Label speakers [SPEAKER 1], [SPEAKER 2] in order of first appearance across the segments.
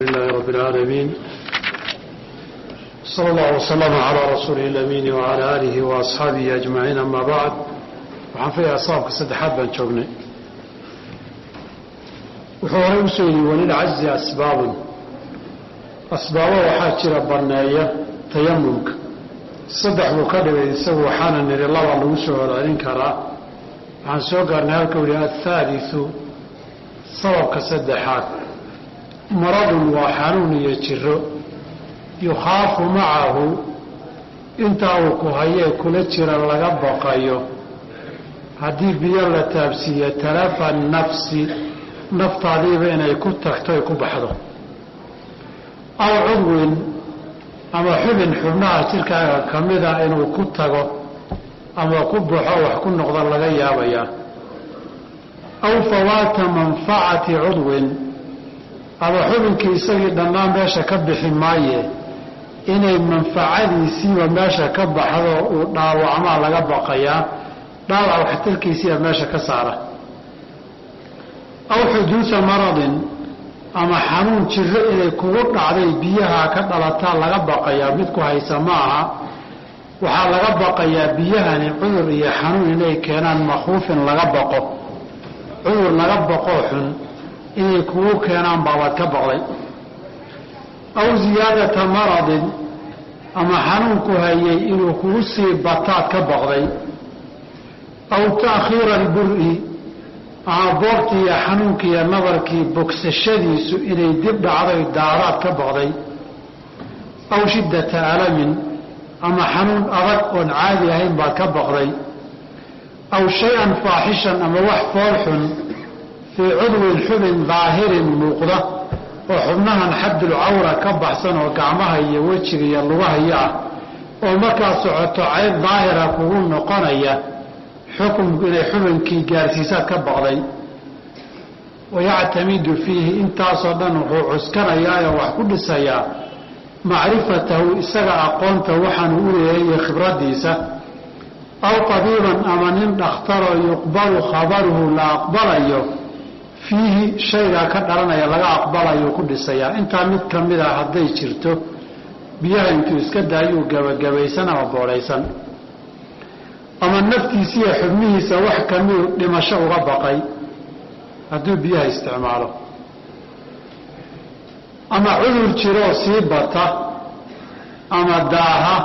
[SPEAKER 1] لله رب العالمين صلى الله وسلم على رسوله الأمين وعلى آله وأصحابه أجمعين أما بعد waxaan filayaa saabka saddexaad baan joognay wuxuu horey usoo yidhi walilcajzi asbaabun asbaabo waxaa jira banneeya tayamumka saddex buu ka dhigay isagu waxaana nidhi laba lagu soo horcelin karaa waxaan soo gaarnay halka u yihi athaaliu sababka saddexaad maradun waa xanuun iyo jiro yukhaafu macahu intaa uu ku hayee kula jira laga baqayo. Haddii biyo la taabsiiyo talafa nafsi naftaadiiba inay ku tagto ay ku baxdo. Aw cudwin ama xubin xubnaha jirkaaga ka mida inuu ku tago ama ku baxo wax ku noqdo laga yaabayaa aw fawaata manfacati cudwin ama xubinkii isagii dhammaan meesha ka bixi maaye inay manfacadiisiiba meesha ka baxdo uu dhaawacmaa laga baqayaa dhaawac waxtarkiisiiba meesha ka saara. Aw xuduusa maradin ama xanuun jiro inay kugu dhacday biyaha ka dhalataa laga baqayaa mid ku haysa ma aha waxaa laga baqayaa biyahani cudur iyo xanuun inay keenaan makhuufin laga baqo. Cudur laga baqoo xun inay kugu keenaan baabaad ka baqday. Aw ziyaadata maradin ama xanuunku hayay inuu kugu sii bataad ka baqday. Aw taakhiira alburi ama boortii iyo xanuunkii iyo nabarkii bogsashadiisu inay dib dhacday daaraad ka baqday. Aw shiddata alamin ama xanuun adag oon caadi ahayn baad ka baqday. Aw shay-an faaxishan ama wax fool xun fii cudwin xubin daahirin muuqda oo xubnahan xaddul cawra ka baxsan oo gacmaha iyo wejiga iyo lugahaya ah oo markaad socoto cayb daahira kugu noqonaya xukunku inay xubinkii gaarsiisaad ka baqday. Wayactamidu fiihi intaasoo dhan wuxuu cuskanayaa oo wax ku dhisayaa macrifatahu isaga aqoonta waxaanu u leeyahay iyo khibraddiisa aw tabiiban ama nin dhakhtaroo yuqbalu khabaruhu la aqbalayo fiihi shaygaa ka dhalanaya laga aqbalayuu ku dhisayaa intaa mid ka mid a hadday jirto biyaha intuu iska daayuu gabagabaysan ama boodhaysan. Ama naftiisiiyo xubnihiisa wax kamiduu dhimasho uga baqay hadduu biyaha isticmaalo. Ama cudur jiroo sii bata ama daaha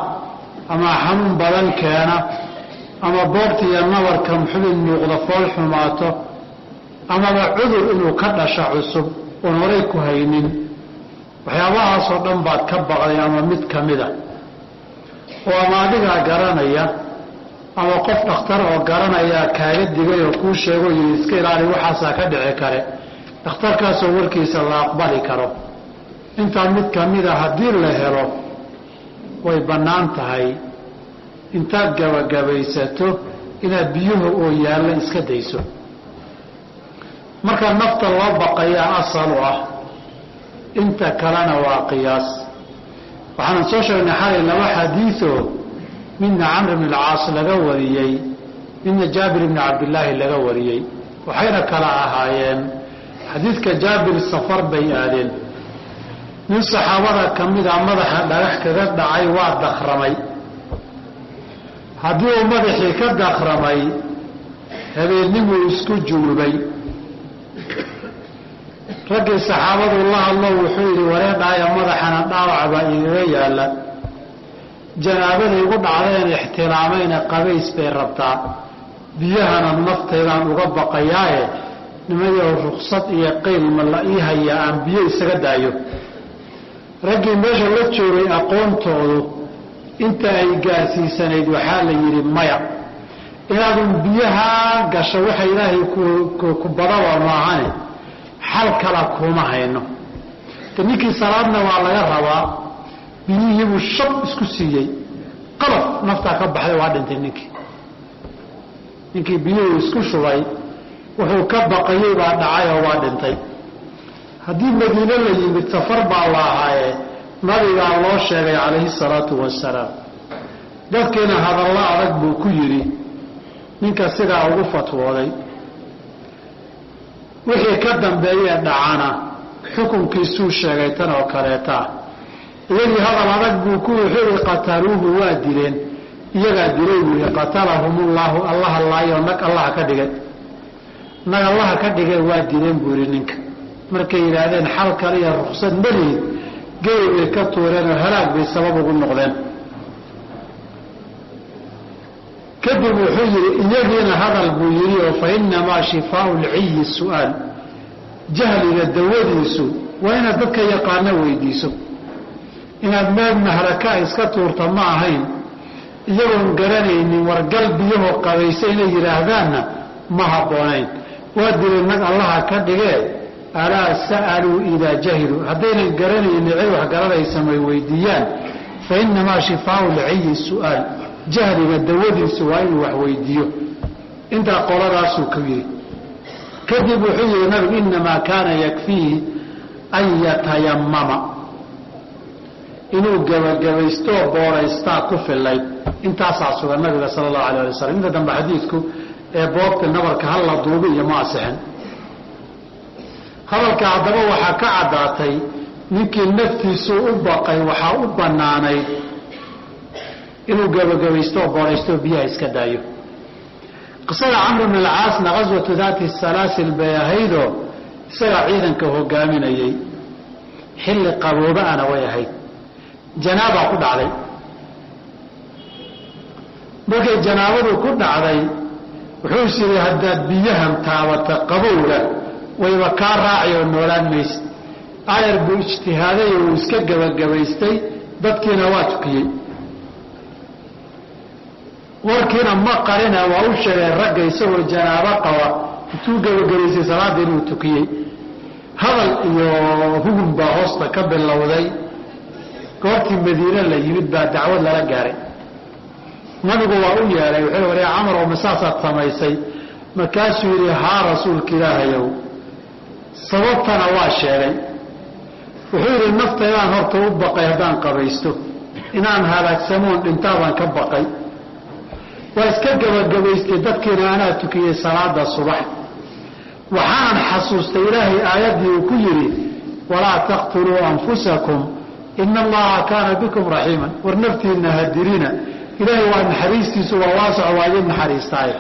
[SPEAKER 1] ama xanuun badan keena ama boorta iyo nabarkan xubin muuqda fool xumaato amaba cudur inuu ka dhasha cusub oon horay ku haynin. Waxyaabahaasoo dhan baad ka baqday ama mid ka mida oo ama adigaa garanaya ama qof dhakhtar oo garanayaa kaaga digay oo kuu sheego yii iska ilaali waxaasaa ka dhici kare. Dhakhtarkaasoo warkiisa la aqbali karo. Intaa mid ka mida haddii la helo way bannaan tahay. Intaad gabagabaysato inaad biyuhu oo yaalla iska dayso marka nafta loo baqayaa asal u ah inta kalena waa qiyaas. Waxaanan soo sheegnay xalay laba xadiioo midna camr bn alcaas laga wariyey midna jaabir bni cabdillaahi laga wariyey waxayna kala ahaayeen. Xadiidka jaabir safar bay aadeen. Nin saxaabada ka mida madaxa dhagax kaga dhacay waa dakramay haddii uu madaxii ka dakramay habeennimuu isku junubay raggii saxaabadu la hadlo wuxuu yidhi wareedhaaya madaxana dhaawac baa igaga yaalla. Janaabaday igu dhacdeen ixtilaamayna qabays bay rabtaa. Biyahana naftaydaan uga baqayaaye. Nimayow ruksad iyo qayl ma la ii hayaa aan biyo isaga daayo. Raggii meesha la joogay aqoontoodu inta ay gaarsiisanayd waxaa la yidhi maya inaadun biyahaa gasho waxa ilaahay ku badaba maahane xal kala kuma hayno. De ninkii salaadna waa laga rabaa biyihiibuu shab isku siiyey. Qalaf naftaa ka baxday waa dhintay ninkii. Ninkii biyuhu isku shubay wuxuu ka baqayey baa dhacay oo waa dhintay. Haddii madiine la yimid safar baa la ahaaye nabigaa loo sheegay calayhi salaatu wasalaam dadkiina hadallo adag buu ku yidhi ninka sidaa ugu fatwooday wixii ka dambeeyee dhacana xukunkiisuu sheegay tan oo kaleeta. Iyagii hadal adag buu ku wuxuu i qataluuhu waa dileen. Iyagaa dilay buu yihi qatalahumullaahu allaha laayo nag allaha ka dhigay. Nag allaha ka dhigay waa dileen buu yihi ninka. Markay yidhaahdeen xal kale iyo ruksad maliid gey bay ka tuureen oo halaag bay sabab ugu noqdeen kadib wuxuu yidhi iyagiina hadal buu yidhi oo fa inamaa shifaau lciyi su'aal. Jahliga dawadiisu waa inaad dadka yaqaano weydiiso. Inaad meel mahraka iska tuurta ma ahayn. Iyagoon garanaynin wargal biyahoo qabaysa inay yidhaahdaanna ma habboonayn. Waa dili nag allaha ka dhigee alaa sa'aluu idaa jahiluu. Haddaynan garanaynin cid wax weydiiyaan fa inamaa shifaau lciyi su'aal jahliga dawadiisu waa inuu wax weydiiyo. Intaa qoladaasuu ku yidhi. Kadib wuxuu yihi nabigu inamaa kaana yakfiihi an yatayamama inuu gebagabaystoo booraystaa ku fillayd intaasaa sugan nabiga sala allahu alay ali wasalam inta dambe xadiidku ee boobta nabarka hal la duubi iyo ma asixin. Hadalka haddaba waxaa ka caddaatay ninkii naftiisu u baqay waxaa u bannaanayd inuu gebagabaystoo booraystoo biyaha iska daayo. Qisada camr bn alcaasna qaswatu daati salaasil bay ahaydoo isagaa ciidanka hogaaminayey xilli qaboobaana way ahayd. Janaabaa ku dhacday. Markay janaabadu ku dhacday wuxuu yidhi haddaad biyahan taabata qabowga wayba kaa raaci oo noolaan maysid. Ayar buu ijtihaaday oo uu iska gebagabaystay dadkiina waa tukiyey warkiina ma qarina waa u sheegay ragga isagoo janaabo qaba. Intuu gebagabaystay salaadda inuu tukiyey. Hadal iyo hugun baa hoosta ka bilowday. Goortii madiine la yimid baa dacwad lala gaaray. Nabigu waa u yeedhay wuxuu war camar oo masaasaad samaysay? Markaasuu yidhi haa rasuulka ilaahayow sababtana waa sheegay. Wuxuu yidhi naftaydaan horta u baqay haddaan qabaysto. Inaan halaagsamoon dhintaabaan ka baqay waa iska gebagabaystay dadkiina anaa tukiyey salaada subax. Waxaanan xasuustay ilaahay aayaddii uu ku yidhi walaa taqtuluu anfusakum ina allaha kaana bikum raxiiman war naftiinna hadirina ilaahay waa naxariistiisu waa waasaco waa idin naxariistaaye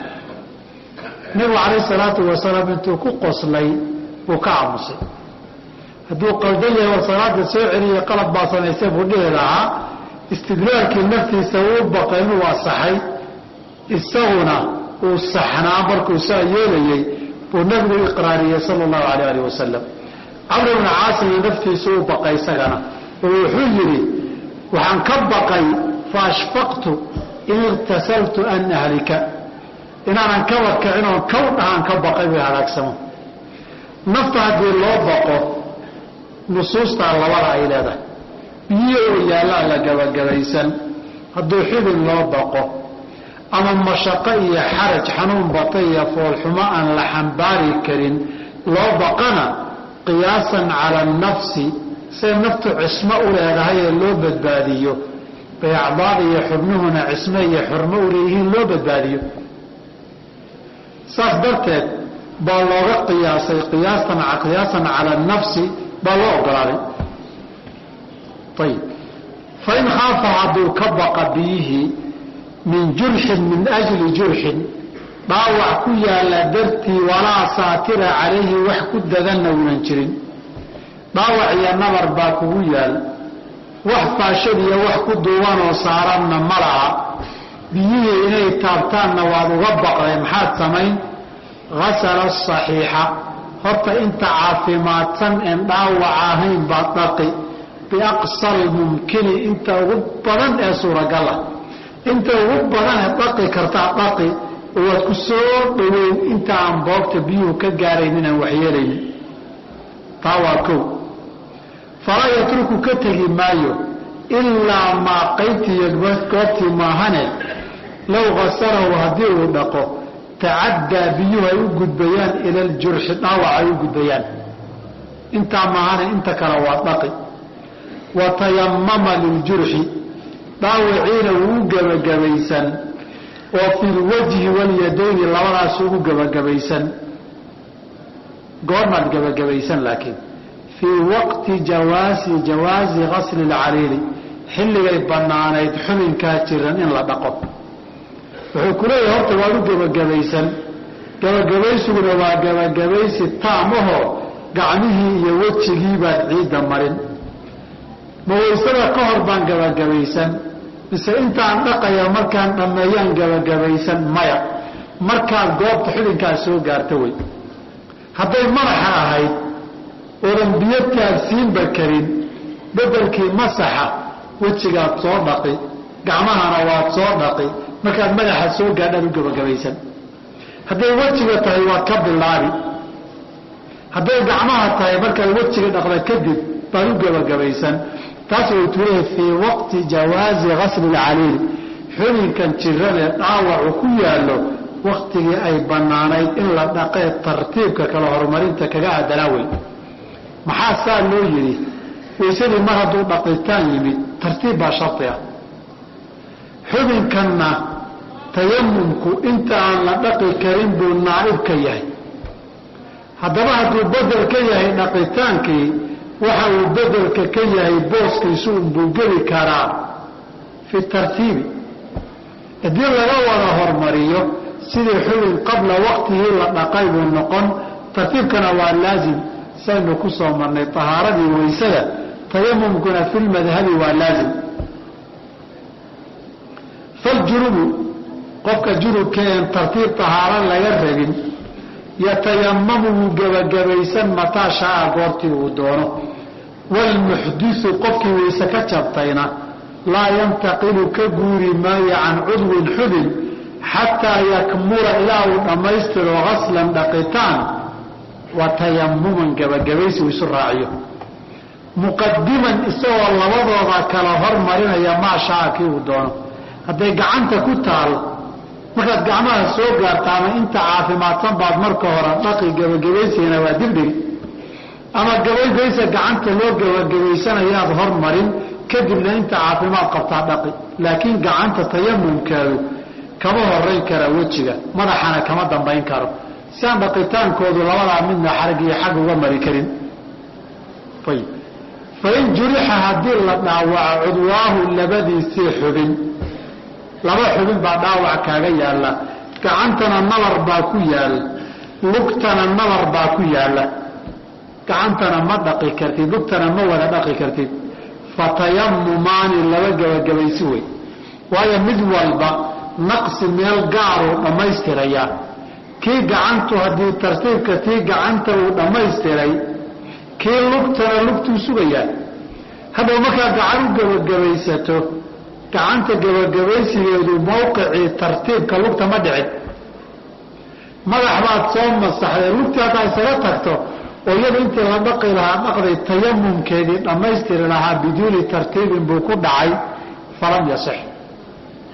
[SPEAKER 1] nabigu calayh salaatu wasalaam intuu ku qoslay buu ka aamusay. Hadduu qaldan yahay war salaada soo celiya qalab baa samaysay buu dhihi lahaa istidraarkii naftiisa uu baqay inuu asaxay isaguna uu saxnaa markuu saa yeelayey buu nabigu iqraariyey sala allahu alayh alih wasalam camr bna caasimna naftiisu u baqay isagana. Oo wuxuu yidhi waxaan ka baqay fa ashfaqtu in iqtasaltu an ahlika. Inaanan kaba kicinoon kow dhahaan ka baqay bay halaagsamo nafta haddii loo baqo nusuustaa labada ay leedahay. Biyo yaallaa la gabagabaysan hadduu xibin loo baqo ama mashaqo iyo xaraj xanuun bata iyo foolxumo aan la xambaari karin loo baqana qiyaasan cala annafsi say naftu cismo u leedahay ee loo badbaadiyo. Bay acdaada iyo xubnuhuna cismo iyo xurmo u leeyihiin loo badbaadiyo. Saas darteed baa looga qiyaasay qiyaastan qiyaasan cala annafsi baa loo ogolaaday. Ayib fain khaafa hadduu ka baqa biyihii min jurxin min ajli jurxin dhaawac ku yaalla dartii walaa saatira calayhi wax ku dadanna uunan jirin. Dhaawac iyo nabar baa kugu yaal. Wax faashad iyo wax ku duubanoo saaranna ma laha. Biyihii inay taabtaanna waad uga baqday maxaad samayn? Hasala asaxiixa horta inta caafimaadsan een dhaawac ahayn baad dhaqi. Biaqsa almumkini inta ugu badan ee suuragal ah inta ugu badan dhaqi kartaa dhaqi oo waad ku soo dhoweyn inta aan boogta biyuhu ka gaaraynin aan waxyeelaynin taa waa kow. Falaa yatruku ka tegi maayo ilaa maa qaybtiiyo goobtii maahane low hasalahu haddii uu dhaqo tacaddaa biyuhu ay u gudbayaan ila aljurxi dhaawac ay u gudbayaan. Intaa maahane inta kale waa dhaqi wa tayamama liljurxi dhaawiciina wuu gebagabaysan oo fi lwajhi walyadayni labadaas ugu gebagabaysan goormaad gebagabaysan laakiin. Fii waqti jawaasi jawaazi gasli lcaliili xilligay bannaanayd xubinkaa jiran in la dhaqo. Wuxuu ku leeyahay horta waad u gebagabaysan gebagabaysuguna waa gebagabaysi taamahoo gacmihii iyo wejigii baad ciidda marin. Ma waysada ka hor baan gebagabaysan mise intaan dhaqaya markaan dhammeeyaan gebagabaysan maya. Markaad goobta xubinkaas soo gaarta wey hadday madaxa ahayd oodan biyo taabsiinba karin bedelkii masaxa wejigaad soo dhaqi gacmahana waad soo dhaqi markaad madaxa soo gaadhaad u gebagabaysan hadday wejiga tahay waad ka bilaabi hadday gacmaha tahay markaad wejiga dhaqda kadib baad u gebagabaysan taas tuleehay fii waqti jawaazi gasli lcaliili xubinkan jiradee dhaawacu ku yaallo waktigii ay bannaanayd in la dhaqee tartiibka kala horumarinta kaga aadanaa wey maxaa saa loo yidhi? Waysadii mar hadduu dhaqitaan yimid tartiib baa shardi ah xubinkanna tayamumku inta aan la dhaqi karin buu naa'ib ka yahay. Haddaba hadduu bedel ka yahay dhaqitaankii waxa uu bedelka ka yahay booskiisu unbuu geli karaa fi tartiibi haddii laga wada hormariyo sidii xubin qabla waqtigii la dhaqay buu noqon tartiibkana waa laazim. Saynu ku soo marnay tahaaradii waysada tayamumkuna fi lmadhabi waa laazim. Faljunubu qofka junubka een tartiib tahaaro laga rabin yatayamamu wuu gebagabaysan mataa shaaa goortii uu doono waalmuxdisu qofkii wayse ka jabtayna laa yantaqilu ka guuri maayo can cudwin xubin xataa yakmula ilaa uu dhammaystiro gaslan dhaqitaan wa tayamuman gebagabaysi uu isu raaciyo muqadiman isagoo labadooda kala hormarinaya maa shaa kii uu doono hadday gacanta ku taal markaad gacmaha soo gaarta ama inta caafimaadsan baad marka hore dhaqi gebagabaysigana waa dibdhigi ama gabaybaysa gacanta loo gebagabaysanayaad hormarin kadibna inta caafimaad qabtaa dhaqi. Laakiin gacanta tayamumkeedu kama horayn kara wejiga madaxana kama dambayn karo. Si aan dhaqitaankoodu labadaa midna xarag iyo xag uga mari karin. Ayib fain jurixa haddii la dhaawaco cudwaahu labadiisii xubin. Laba xubin baa dhaawac kaaga yaalla. Gacantana nabar baa ku yaalla lugtana nabar baa ku yaalla gacantana ma dhaqi kartid lugtana ma wada dhaqi kartid. Fatayamumaani laba gebagabaysi wey. Waayo mid walba naqsi meel gaaruu dhammaystirayaa. Kii gacantu haddii tartiibka tii gacanta uu dhammaystiray kii lugtana lugtuu sugayaa. Haddaw markaa gacan u gebagabaysato gacanta gebagabaysigeedu mawqicii tartiibka lugta ma dhicin. Madax baad soo masaxday lugtii haddaa isaga tagto oo iyadu intii la dhaqi lahaa dhaqday tayamumkeedii dhammaystiri lahaa biduuni tartiibin buu ku dhacay falam yasix.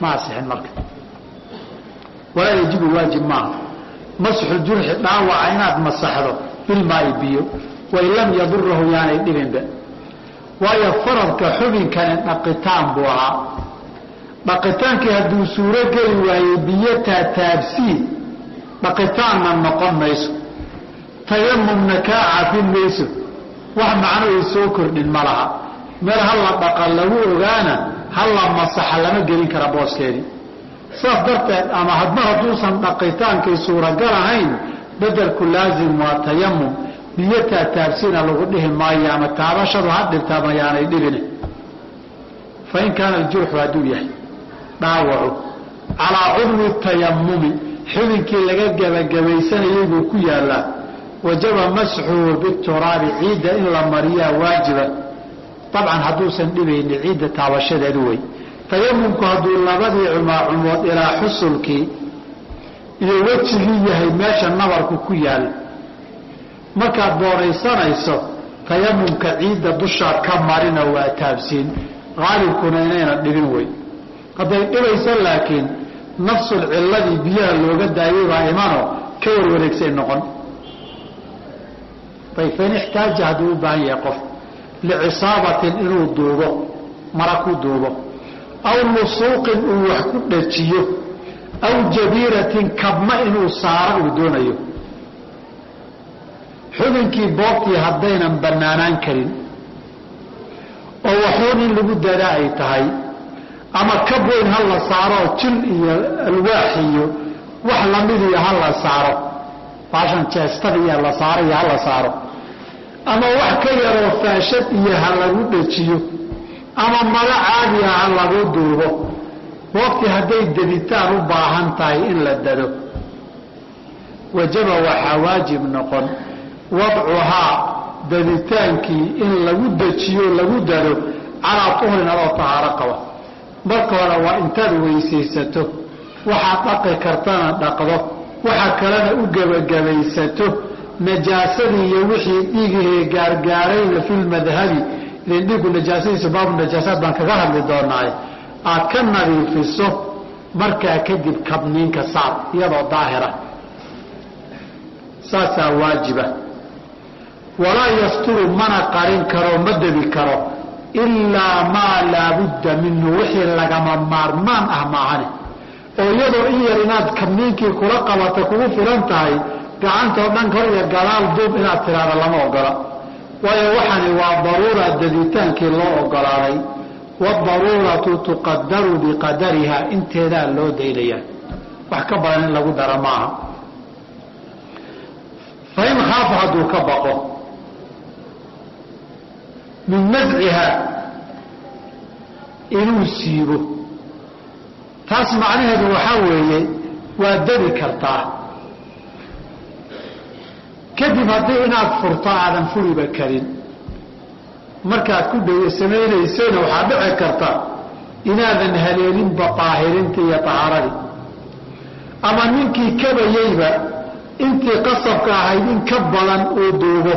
[SPEAKER 1] Ma asixin marka. Walaa yajibu waajib maaha. Masxu jurxi dhaawaca inaad masaxdo bilmaai biyo wain lam yadurahu yaanay dhibinba waayo faradka xubinkani dhaqitaan buu ahaa. Dhaqitaankii hadduu suuro geli waayey biyo taataabsii dhaqitaanna noqon mayso tayamumna kaa cafin mayso. Wax macno ay soo kordhin ma laha. Meel halla dhaqa lagu ogaana halla masaxa lama gelin kara booskeedii saas darteed ama hadma hadduusan dhaqitaankii suuragal ahayn bedelku laazim waa tayamum biyo taataabsina lagu dhihi maayo ama taabashadu ha dhibta ama yaanay dhibine fain kaana aljurxu hadduu yahay dhaawacu. Calaa cudwi tayamumi xubinkii laga gebagabaysanayay buu ku yaallaa wajaba masxuhu bituraabi ciidda in la mariyaa waajiba. Dabcan hadduusan dhibayni ciidda taabashadeedu wey tayamumku hadduu labadii cumaacumood ilaa xusulkii iyo wejigii yahay meesha nabarku ku yaal. Markaad booraysanayso tayamumka ciidda dushaad ka marina waa taabsiin. Qaalibkuna inayna dhibin wey hadday dhibayso laakiin nafsul ciladii biyaha looga daayay baa imano ka warwareegsay noqon ayb fain ixtaaja hadduu u baahan yahay qof. Licisaabatin inuu duubo mara ku duubo. Aw lusuuqin uu wax ku dhajiyo. Aw jabiiratin kabma inuu saaro uu doonayo. Xubinkii boogtii haddaynan bannaanaan karin. Oo waxuun in lagu dada ay tahay. Ama kab weyn ha la saaroo jil iyo alwaax iyo wax lamidiyo ha la saaro. Baashan jeestada iyo la saaro iyo ha la saaro ama wax ka yaroo faashad iyo ha lagu dhejiyo. Ama maro caadiya ha lagu duubo. Boogtii hadday daditaan u baahan tahay in la dado. Wajaba waxaa waajib noqon. Wadcuhaa daditaankii in lagu dejiyo lagu dado calaa tuhrin adoo tahaaro qaba. Marka hore waa intaad weysaysato. Waxaad dhaqi kartana dhaqdo. Waxa kalena u gebagabaysato najaasadii iyo wixii dhiigahee gaargaarayna filmadhabi ilan dhiigu najaasadiisa baabu najaasaad baan kaga hadli doonaay aad ka nadiifiso markaa kadib kabniinka saar iyadoo daahira. Saasaa waajiba. Walaa yasturu mana qarin karo ma debi karo ilaa maa laabudda minhu wixii lagama maarmaan ah maahane oo iyadoo in yar inaad kabniinkii kula qabata kugu filan tahay gacantoo dhan kor iyo gadaal duub inaad tiraada lama ogola. Waayo waxani waa daruura daditaankii loo ogolaaday. Wadaruuratu tuqadaru biqadariha inteedaa loo daynaya. Wax ka badan in lagu dara maaha. Fain khaafa hadduu ka baqo min nasciha inuu siibo. Taas macnaheedu waxaa weeye waa dadi kartaa kadib haddii inaad furto aadan furiba karin. Markaad ku dhow samaynaysana waxaa dhici karta inaadan haleelinba daahirinta iyo tahaaradii ama ninkii kabayeyba intii qasabka ahayd in ka badan uu duubo.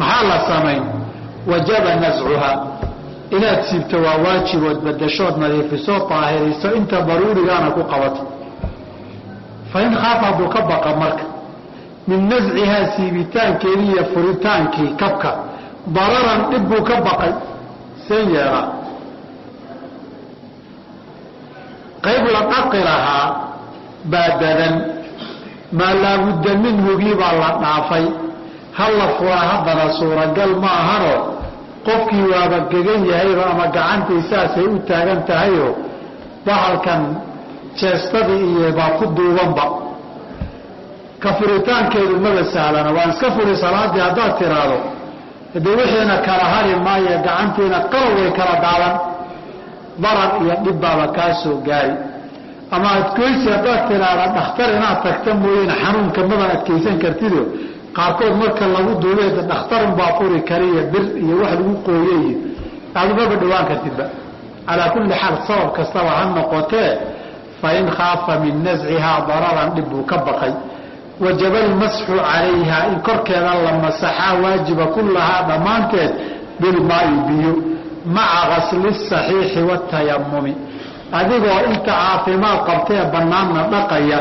[SPEAKER 1] Maxaa la samayn? Wajaba nascuha. Inaad siibto waa waajibood badashood nadiifiso daahiriso inta daruurigaana ku qabato fain khaafa hadduu ka baqa marka min nascihaa siibitaankeedii iyo furitaankii kabka. Dararan dhib buu ka baqay. Seen yeelaa qayb la dhaqi lahaa baa dadan. Maa laabudda minhugii baa la dhaafay. Ha la fura haddana suuragal ma ahanoo qofkii waaba gegan yahayba ama gacantii saasay u taagan tahayoo bahalkan jeestadii iyo baa ku duubanba ka furitaankeedu maba sahlana waan iska furi salaadii haddaad tiraahdo hadee wixiina kala hari maayo gacantiina qalab way kala daadan darar iyo dhibbaaba kaa soo gaari. Ama adkoysi haddaad tiraahda dhakhtar inaad tagta mooyane xanuunka maban adkaysan kartido qaarkood marka lagu duubeeda dhakhtarunbaa furi kariyo bir iyo wax lagu qooye iyo aadumaba dhawaan kartidba calaa kulli xaal sabab kastaba ha noqotee fain khaafa min nascihaa dararan dhib buu ka baqay wajaba almasxu calayha in korkeeda la masaxaa waajiba kullahaa dhammaanteed bilmaayi biyo maca gasli saxiixi watayamumi adigoo inta caafimaad qabtee bannaanna dhaqaya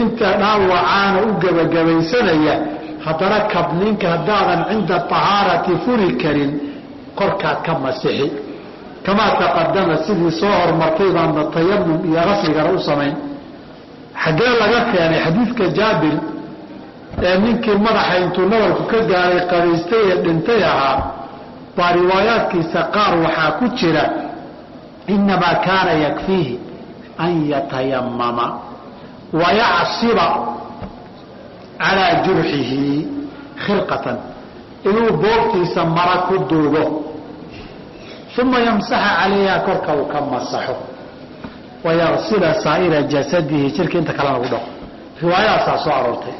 [SPEAKER 1] inta dhaawacaana u gebagabaysanaya haddana kabninka haddaadan cinda tahaarati furi karin korkaad ka masixi. Kamaa taqadama sidii soo hormartay baadna tayamum iyo rasligana u samayn xaggee laga keenay xadiidka jaabir ee ninkii madaxa intuu nabarku ka gaaray qabaystay ee dhintay ahaa baa riwaayaadkiisa qaar waxaa ku jira inamaa kaana yakfiihi an yatayamama wayacsiba calaa jurxihi khirqatan inuu boogtiisa mara ku duubo. Uma yamsaxa calayha korka uu ka masaxo wayagsila saa'ira jasadihi jirka inta kale lagu dhaqo. Riwaayadaasaa soo aroortay.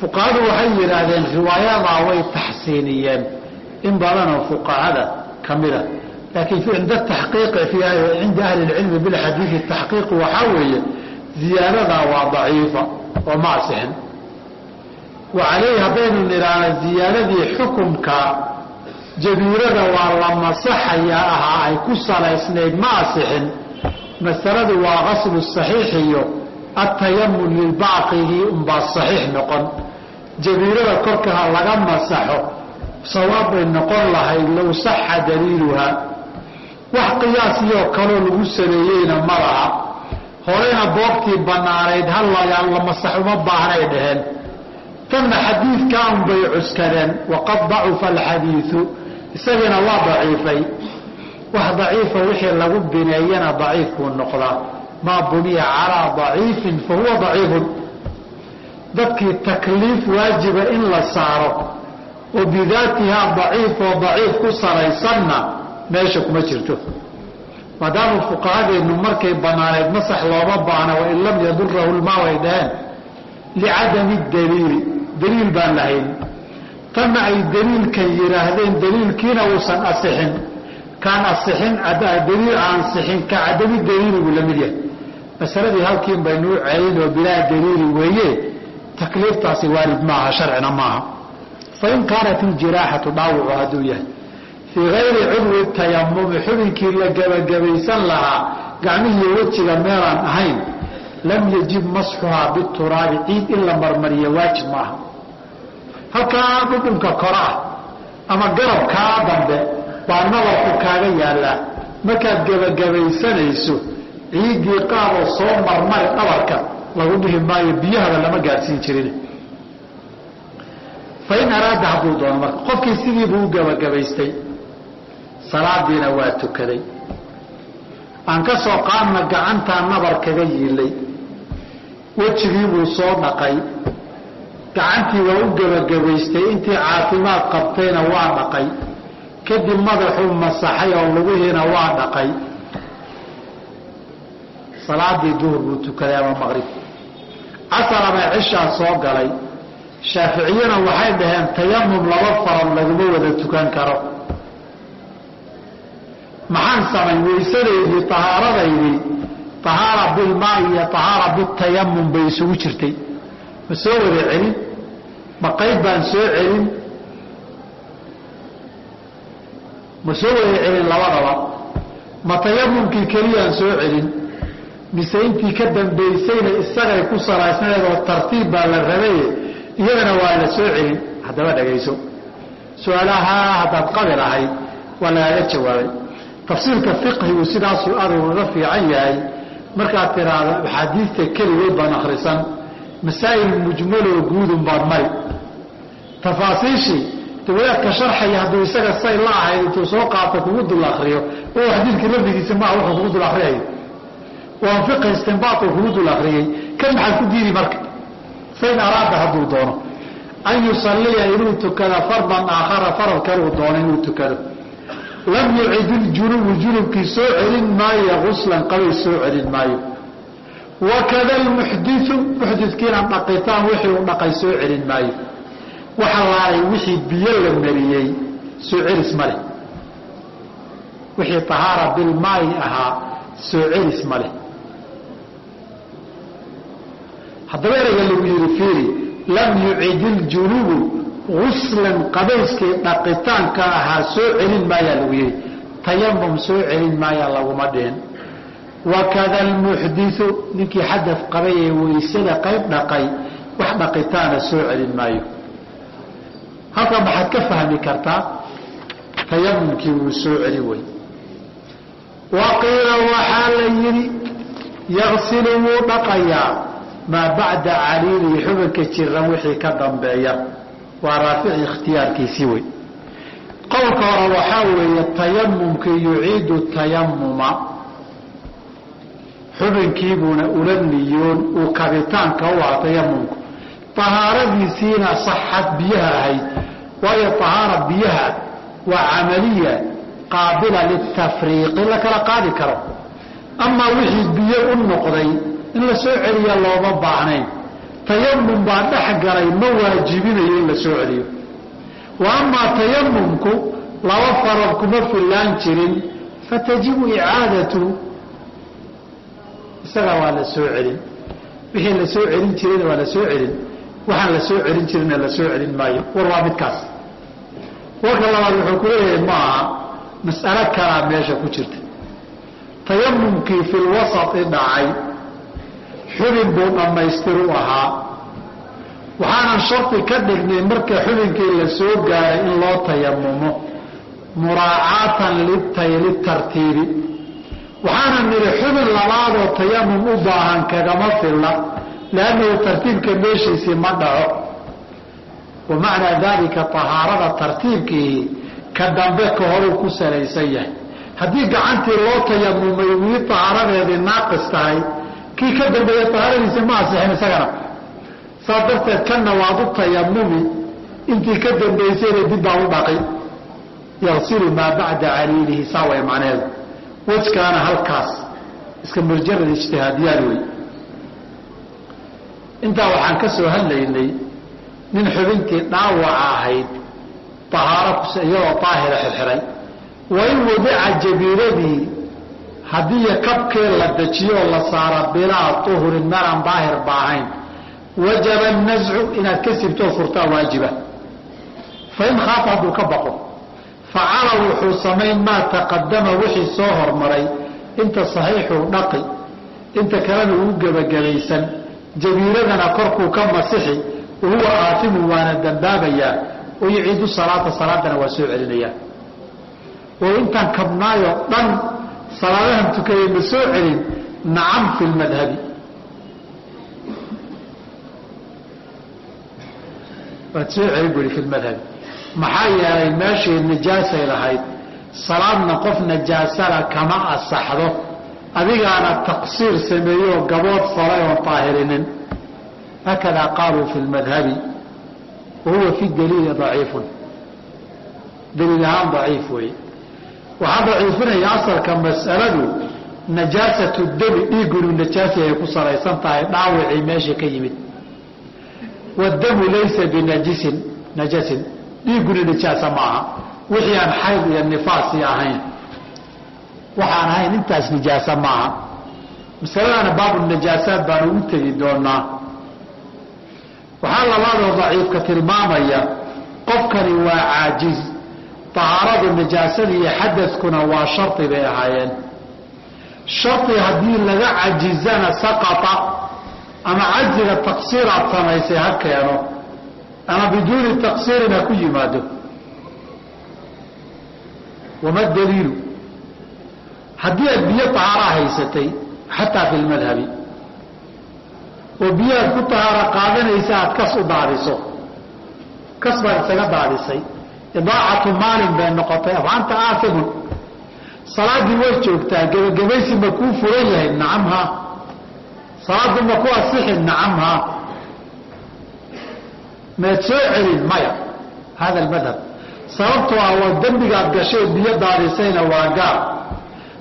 [SPEAKER 1] Fuqahadu waxay yidhaahdeen riwaayadaa way taxsiiniyeen. In badanoo fuqahada ka mida laakiin cinda taxqiiqi cinda ahli lcilmi bilxadiidi taxqiiqu waxaa weeye ziyaadadaa waa daciifa oo ma asixin wa calayhi haddaynu nidhaahno ziyaadadii xukumka jabiirada waa la masaxayaa ahaa ay ku salaysnayd ma asixin masaladu waa qaslu saxiix iyo atayamun lilbaaqigii unbaa saxiix noqon. Jabiirada korkaha laga masaxo sawaab bay noqon lahayd low saxa daliiluhaa wax qiyaasiyoo kaloo lagu sameeyeyna ma laha. Horeyna boogtii bannaanayd hal la masax uma baahnay dhaheen tanna xadiidkaan bay cuskadeen waqad dacufa alxadiidu isagiina waa daciifay wax daciifa wixii lagu bineeyana daciif buu noqdaa. Maa buniya calaa daciifin fa huwa daciifun. Dadkii takliif waajiba in la saaro oo bidaatihaa daciif oo daciif ku saraysanna meesha kuma jirto. Maadaama fuqahadeennu markay banaaneed masax looma baana wain lam yadurahu lmaa way dhaheen licadami daliili daliil baan lahayn. Tanna ay daliilkan yidhaahdeen daliilkiina uusan asixin kaan asixin daliil aan sixin ka cadami daliili buu la yahay. Masaladii halkiin baynuu celin oo bilaa daliili weeye takliiftaasi waalid maaha sharcina maaha. Fain kaanat iljiraaxatu dhaawacu hadduu yahay. Fii gayri cudwi tayamumi xubinkii la gebagabaysan lahaa gacmihii wejiga meelaan ahayn lam yajib masxuhaa bituraabi ciid in la marmariya waajib maaha. Halkaa dhudhunka kore ah ama garabkaa dambe baa nabarku kaaga yaallaa. Markaad gebagabaysanayso ciiddii qaadoo soo marmari dhabarka lagu dhihi maayo biyahaba lama gaadhsiin jirin. Fain araada hadduu doono marka qofkii sidiibuu u gebagabaystay salaadiina waa tukaday. Aan ka soo qaadna gacantaa nabar kaga yiilay wejigiibuu soo dhaqay. Gacantii waa u gebagabaystay intii caafimaad qabtayna waa dhaqay kadib madaxuu masaxay oo lugihiina waa dhaqay. Salaadii duhur buu tukaday ama maqrib. Casar ama cishaa soo galay. Shaaficiyana waxay dhaheen tayamum laba faral laguma wada tukan karo. Maxaan samayn waysadaydii tahaaradaydii tahaara bilmaa iyo tahaara bitayamum bay isugu jirtay. Ma soo wada celin? Ma qayb baan soo celin ma soo wada celin labadaba. Ma tayamumkii keliyaan soo celin. Mise intii ka dambaysayna isagay ku salaysnayd oo tartiib baa la rabaye iyadana waa la soo celin. Haddaba dhagayso. Su'aalahaa haddaad qabi lahayd waa lagaaga jawaabay. Tafsiirka fiqhigu sidaasuu aad ugaga fiican yahay. Markaad tiraahdo axaadiista keligood baan akhrisan. Masaa'il mujmaloo guudun baad mari tafaasiishii riwaayaadka sharxaya hadduu isaga say la ahayd intuu soo qaato kugu dul akriyo oo xadiidka lafdigiisa maaha wuxuu kugu dul akriyayo waan fiqhi istinbaatu kugu dul akriyey kan maxaad ku diidi marka? Fain araada hadduu doono. An yusalliya inuu tukado fardan aakhara faral kaluu doono inuu tukado. Lam yucid iljunubu junubkii soo celin maayo guslan qabay soo celin maayo. Wakada lmuxdiu muxdidkiina dhaqitaan wixii uu dhaqay soo celin maayo waxa laalay wixii biyo la mariyey soo celis ma leh. Wixii tahaara bilmaayi ahaa soo celis ma leh. Haddaba ereyga lagu yihi fiiri lam yucid iljunubu guslan qabayskii dhaqitaanka ahaa soo celin maayaa lagu yihi tayamum soo celin maayaa laguma dhihin wakada almuxdiu ninkii xadaf qabay ee weysada qayb dhaqay wax dhaqitaana soo celin maayo halkan maxaad ka fahmi kartaa tayamumkii wuu soo celin wey wa qiila waxaa la yidhi yagsilu wuu dhaqayaa maa bacda caliilihi xubinka jiran wixii ka dambeeya. Waa raafici ikhtiyaarkiisii wey qowlka hore waxaa weeye tayamumkii yuciidu tayamuma xubinkiibuuna ula niyoon uu kabitaanka u aha tayamumku tahaaradiisiina saxad biyaha ahayd waayo tahaara biyaha waa camaliya qaabila litafriiqi la kala qaadi karo amaa wixii biyo u noqday in la soo celiya looma baahnayn tayamum baa dhex galay ma waajibinayo in la soo celiyo wa amaa tayamumku laba faral kuma fillaan jirin fatajibu icaadatu isagaa waa la soo celin wixii la soo celin jirayna waa la soo celin waxaan la soo celin jirina la soo celin maayo. War waa midkaas warka labaad wuxuu ku leeyahay ma aha mas'alo kalaa meesha ku jirta. Tayamumkii filwasati dhacay xubin buu dhammaystir ahaa. Waxaanan shardi ka dhignay marka xubinkii la soo gaaray in loo tayamumo muraacaatan litartiibi waxaanan nidhi xubin labaadoo tayamum u baahan kagama filla liannahu tartiibka meeshiisii ma dhaco wa macnaa daalika tahaarada tartiibkii ka dambe ka horuu ku salaysan yahay haddii gacantii loo tayamumay wii tahaaradeedii naaqis tahay kii ka dambeeya tahaaradiisa ma asixin isagana saas darteed kanna waad u tayamumi intii ka dambaysayna dib baa u dhaqi yaqsilu maa bacda caliilihi saa way macneedu wejkaana halkaas iska intaa waxaan ka soo hadlaynay nin xubintii dhaawaca ahayd ahaaro iyagoo daahira xirxiray. Wain wadica jabiiradii haddii kabkee la dejiyoo la saara bilaa uhurin meelaan daahir ba ahayn wajaba nascu inaad ka sibtoo furtaa waajiba. Fain khaafa hadduu ka baqo. Facala wuxuu samayn maa taqadama wixii soo hormaray. Inta saxiixuu dhaqi inta kalena uu gebagabaysan jabiiradana korkuu ka masixi wahuwa aatimu waana dambaabayaa wayuciidu salaata salaadana waa soo celinayaa oo intaan kabnaayoo dhan salaadahan tukayay ma soo celin nacam fi lmadhabi waad soo celin bui fi lmadhabi maxaa yeelay meeshii nijaasay lahayd salaadna qof najaasala kama asaxdo adigaana taqsiir sameeyeoo gabood falay oon taahirinin. Hakadaa qaaluu fi lmadhabi wahuwa fi daliili daciifun. Daliil ahaan daciif weeye. Waxaa daciifinaya asalka mas'aladu najaasatu demi dhiiggunu najaasi ay ku salaysan tahay dhaawicii meesha ka yimid. Wadamu laysa binajisin najasin. Dhiigguna najaasa maaha. Wixii aan xayd iyo nifaasi ahayn waxaan ahayn intaas nijaasa maaha. Masaladana baabu najaasaad baan ugu tegi doonaa. Waxaa labaadoo daciifka tilmaamaya qofkani waa caajiz. Tahaaradu najaasada iyo xadadkuna waa shardi bay ahaayeen. Shardi haddii laga cajizana saqata ama cajiga taqsiiraad samaysay ha keeno ama biduuni taqsiirin ha ku yimaado. Wama daliilu haddii aad biyo tahaaraa haysatay xataa fi lmadhabi oo biyahaad ku tahaaro qaadanaysa aad kas u daadiso. Kas baad isaga daadisay idaacatu maalin bay noqotay afaanta aasimun. Salaaddii way joogtaa gebagabaysi ma kuu furan yahay nacam haa salaaddu ma ku asixin nacam haa maad soo celin maya. Hada almadhab sababtoo ah waa dembigaad gashay biyo daadisayna waa gaar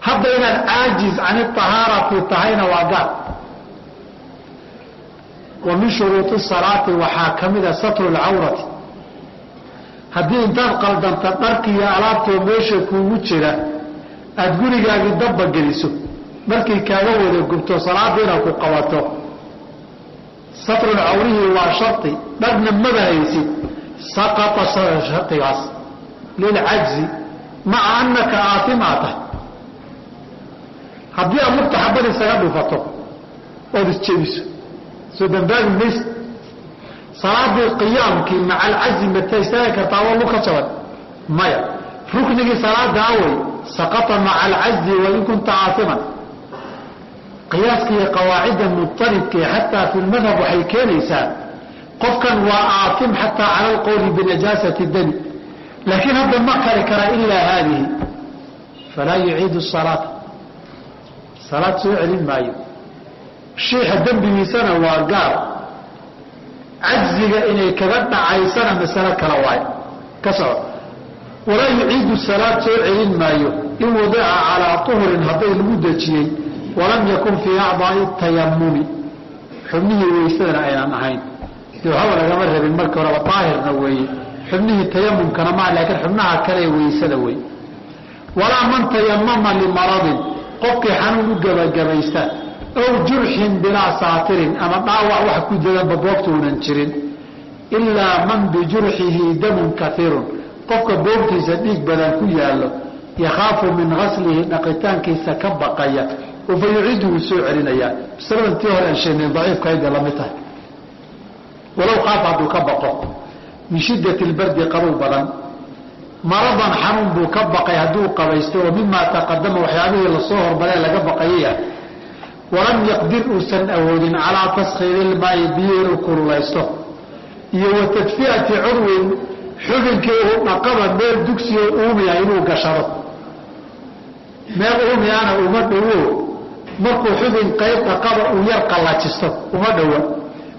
[SPEAKER 1] hadda inaad caajiz can iطahaarati tahayna waa gaar. Wa min shuruudi salaati waxaa ka mida satru lcawrati haddii intaad qaldanta dharkiiyo alaabtoo meesha kuugu jira aada gurigaagii dabba geliso markay kaaga wada gubto salaadiina ku qabato. Satrulcawrihii waa shari dharna maba haysid saqata sharigaas lilcajzi maca anaka aatim aa tahay haddii aad lugta xabad isaga dhufato ood isjebiso. Soo dambaabi mayse salaadii qiyaamkii maca alcajzi mata istaagi kartaa waa lug ka jaban maya. Ruknigii salaada awey saqata maca alcajzi wain kunta aatiman qiyaaska iyo qawaacidda muطalibkae xataa fi lmadhab waxay keenaysaa qofkan waa aatim xataa cala alqowli binajaasati dami. Laakiin hadda ma kari karaa ilaa haadihi. Falaa yuciidu salaata salaad soo celin maayo. Shiixa dembigiisana waa gaar. Cajziga inay kaga dhacaysana masalo kala waayo. Ka soco walaa yuciidu salaad soo celin maayo in wadica calaa uhurin hadday lagu dejiyey. Walam yakun fii acdaai tayamumi xubnihii weysadana aynan ahayn. Dee waxba lagama rabin markii horeba daahirna weeye. Xubnihii tayamumkana maa laakiin xubnaha kale weysada wey walaa man tayamama limaradin qofkii xanuun u gebagabaysta ow jurxin bilaa saatirin ama dhaawac wax ku dadanba boogta unan jirin. Ilaa man bijurxihi damun kaiirun qofka boogtiisa dhiig badan ku yaallo yakhaafu min gaslihi dhaqitaankiisa ka baqaya oo fa soo celinayaa. Masaladan tii hore aan sheegnay daciifkaydee la mid tahay. Walow khaafa hadduu ka baqo. Min shiddati lbardi qabow badan maradan xanuun buu ka baqay hadduu qabaysto oo mimaa taqadama waxyaabihii la soo hormaree laga baqayaya walam yaqdir uusan awoodin calaa taskhiiri ilmaayi biyo inuu kululaysto iyo wa tadfiyati cudwin xubinkii uu dhaqaba meel dugsiyo uumiya inuu gashado. Meel uumiyaana uma dhowo. Markuu xubin qayb dhaqaba uu yar qallajisto uma dhowa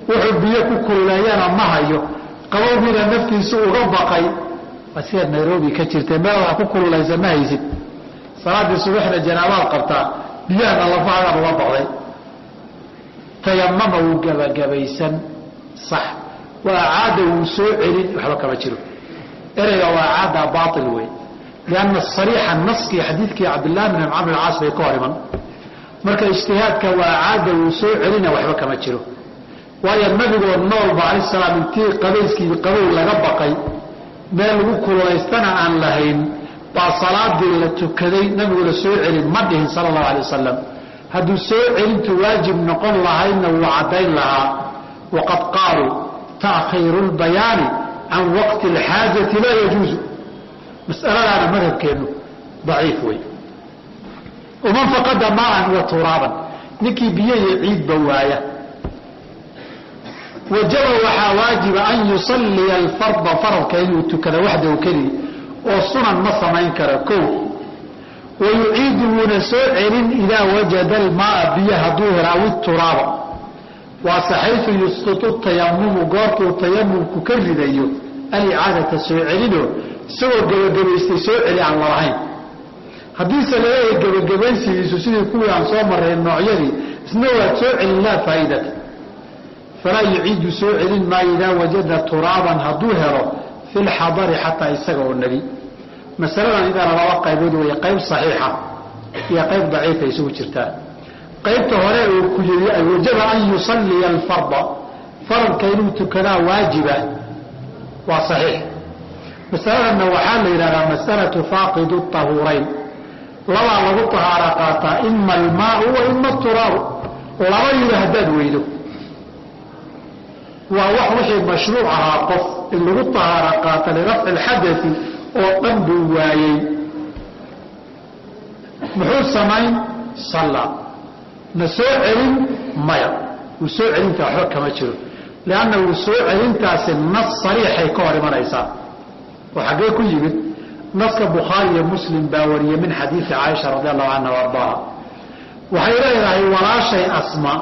[SPEAKER 1] wuxuu biyo ku kululeeyana ma hayo. Qabowgiina naftiisu uga baqay waa sida nairobi ka jirtay meel wax ku kululaysa ma haysid. Salaadii subaxda janaabaad qabtaa biyahana lafahadan uga baqday tayamama wuu gebagabaysan sax. Waa caada wuu soo celin waxba kama jiro. Ereyga waa caada baail wey. Lianna sariixa naskii xadiidkii cabdillahi bin camr caas bay ka hor iman. Marka ijtihaadka waa caada wuu soo celina waxba kama jiro. Waayo nabigoo noolba alay salaam intii qabayskii qabow laga baqay meel lagu kululaystana aan lahayn baa salaadii la tukaday nabiguna soo celin ma dhihin sala allahu alay wasalam hadduu soo celintu waajib noqon lahaydna wuu caddayn lahaa. Waqad qaaluu taakhiiru lbayaani can waqti alxaajati laa yajuuzu. Masaladaana madhabkeennu daciif wey waman faqada maaan wa turaaban. Ninkii biyo iyo ciidba waaya wajaba waxaa waajiba an yusalliya alfarda faradka inuu tukada waxdahu keligi oo sunan ma samayn karo kow. Wayuciidu wuuna soo celin idaa wajada almaaa biyo hadduu helo aw ituraaba waase xaysu yusqitu tayamumu goortuu tayamumku ka ridayo alicaadata soo celino isagoo gebagabaystay soo celi aan lalahayn. Haddiise la leeyahay gebagabaysigiisu sidii kuwii aan soo marray noocyadii isna waad soo celin laa faa'iidata falaa yuciidu soo celin maayo idaa wajada turaaban hadduu helo fi lxadari xataa isaga oo nebi. Masaladan idaana laba qaybood weeye qayb saxiixa iyo qayb daciifa isugu jirtaa qaybta hore uu ku yiri wajaba an yusalliya alfarda faradka inuu tukadaa waajiba waa saxiix. Masaladanna waxaa la yidhahdaa masalatu faaqidu tahuurayn. Labaa lagu tahaara qaataa ima almaau wa ima turaabu laba yida haddaad weydo waa wax wixii mashruuc ahaa qof in lagu tahaara qaata lirafci alxadai oo dhan buu waayey. Muxuu samayn? Salla. Ma soo celin? Maya. Wuu soo celintaa waxba kama jiro. Lianna wuu soo celintaasi nas sariixay ka hor imanaysaa. Oo xaggee ku yimid naska bukhaari iyo muslim baa wariyey min xadiidi caaisha radi allahu canha ardaaha waxay leedahay walaashay asma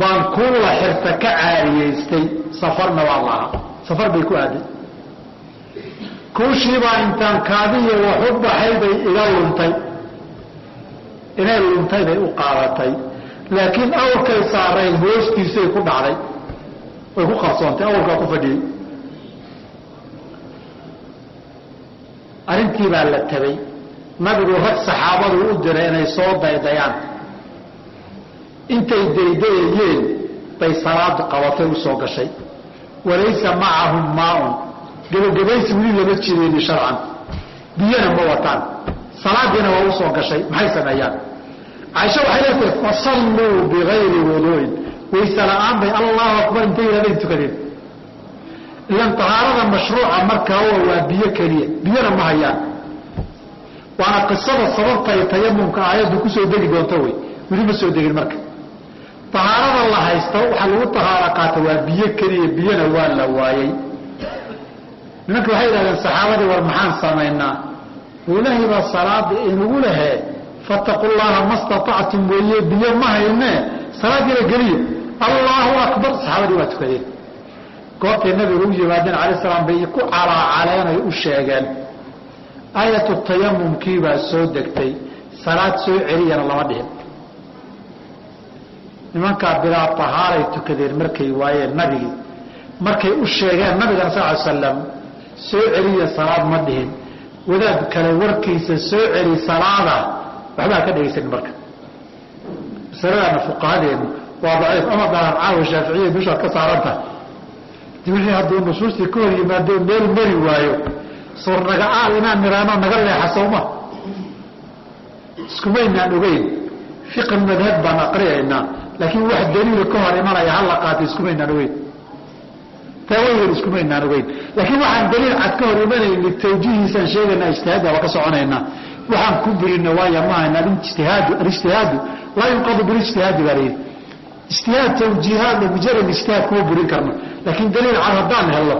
[SPEAKER 1] baan kuula xirta ka caariyaystay safarna waa lahaa. Safar bay ku aaday kuushiibaa intaan kaadiyo waxu baxay bay iga luntay. Inay luntay bay u qaadatay. Laakiin awrkay saarayn hoostiisay ku dhacday. Way ku qarsoontay awrkaa ku fadhiyey. Arrintii baa la tabay nabigu rag saxaabadu u diray inay soo daydayaan intay daydayayeen bay salaadu qabatay u soo gashay. Walaysa macahum maaun. Gebagabaysi weli lama jireeni sharcan. Biyana ma wataan. Salaadiina waa u soo gashay maxay sameeyaan? Caaisha waxay leetahay fasalluu bigayri wuduu'in wayse la'aan bay allahu akbar intay yidhahdeen tukadeen. Ilan tahaarada mashruuca markaa waa biyo keliya biyona ma hayaan. Waana qisada sababtay tayamumka aayaddu ku soo degi doonto wey weli ma soo degin marka tahaarada la haysto waxaa lagu tahaaro qaata waa biyo keliya biyona waa la waayey nimanka waxay yidhahdeen saxaabadii war maxaan samaynaa ilaahay baa salaada inugu lehee fataqu llaha ma staactum weeye biyo ma haynee salaadiina geliya allahu akbar saxaabadii waa tukadeen. Goortay nabiga u yimaadeen alay salaam bay ku calaacaleen u sheegeen. Aayatu tayamumkiibaa soo degtay. Salaad soo celiyana lama dhihin nimankaa bilaa tahaaray tukadeen markay waayeen nabigii markay u sheegeen nabigana sal slam soo celiya salaad ma dhihin. Wadaad kale warkiisa soo celi salaada waxbaa ka dhegaysanin marka. Masaladaana fuqahadeenu waa daciif. Ama daran caawa shaaficiya dushaad ka saarantahay wixii hadduu nusuustii ka hor yimaado meel mari waayo surnaga aal inaan niraano naga leexa sowma iskumaynaan ogeyn. Fiqi madhab baan aqriyaynaa laakiin wax daliila ka hor imanaya hala qaata iskumaynaan ogeyn taawayan iskumaynaan ogeyn laakiin waxaan daliil cad ka hor imanayni tawjihiisaan sheegaynaa ijtihaadda waa ka soconaynaa waxaan ku burina waaya maahan alijtihaadu alijtihaadu laa yunqadu bilijtihaadi baa layidhi ijtihaad tawjiihaadna mujarad ijtihaad kuma burin karno. Laakiin daliil cad haddaan helo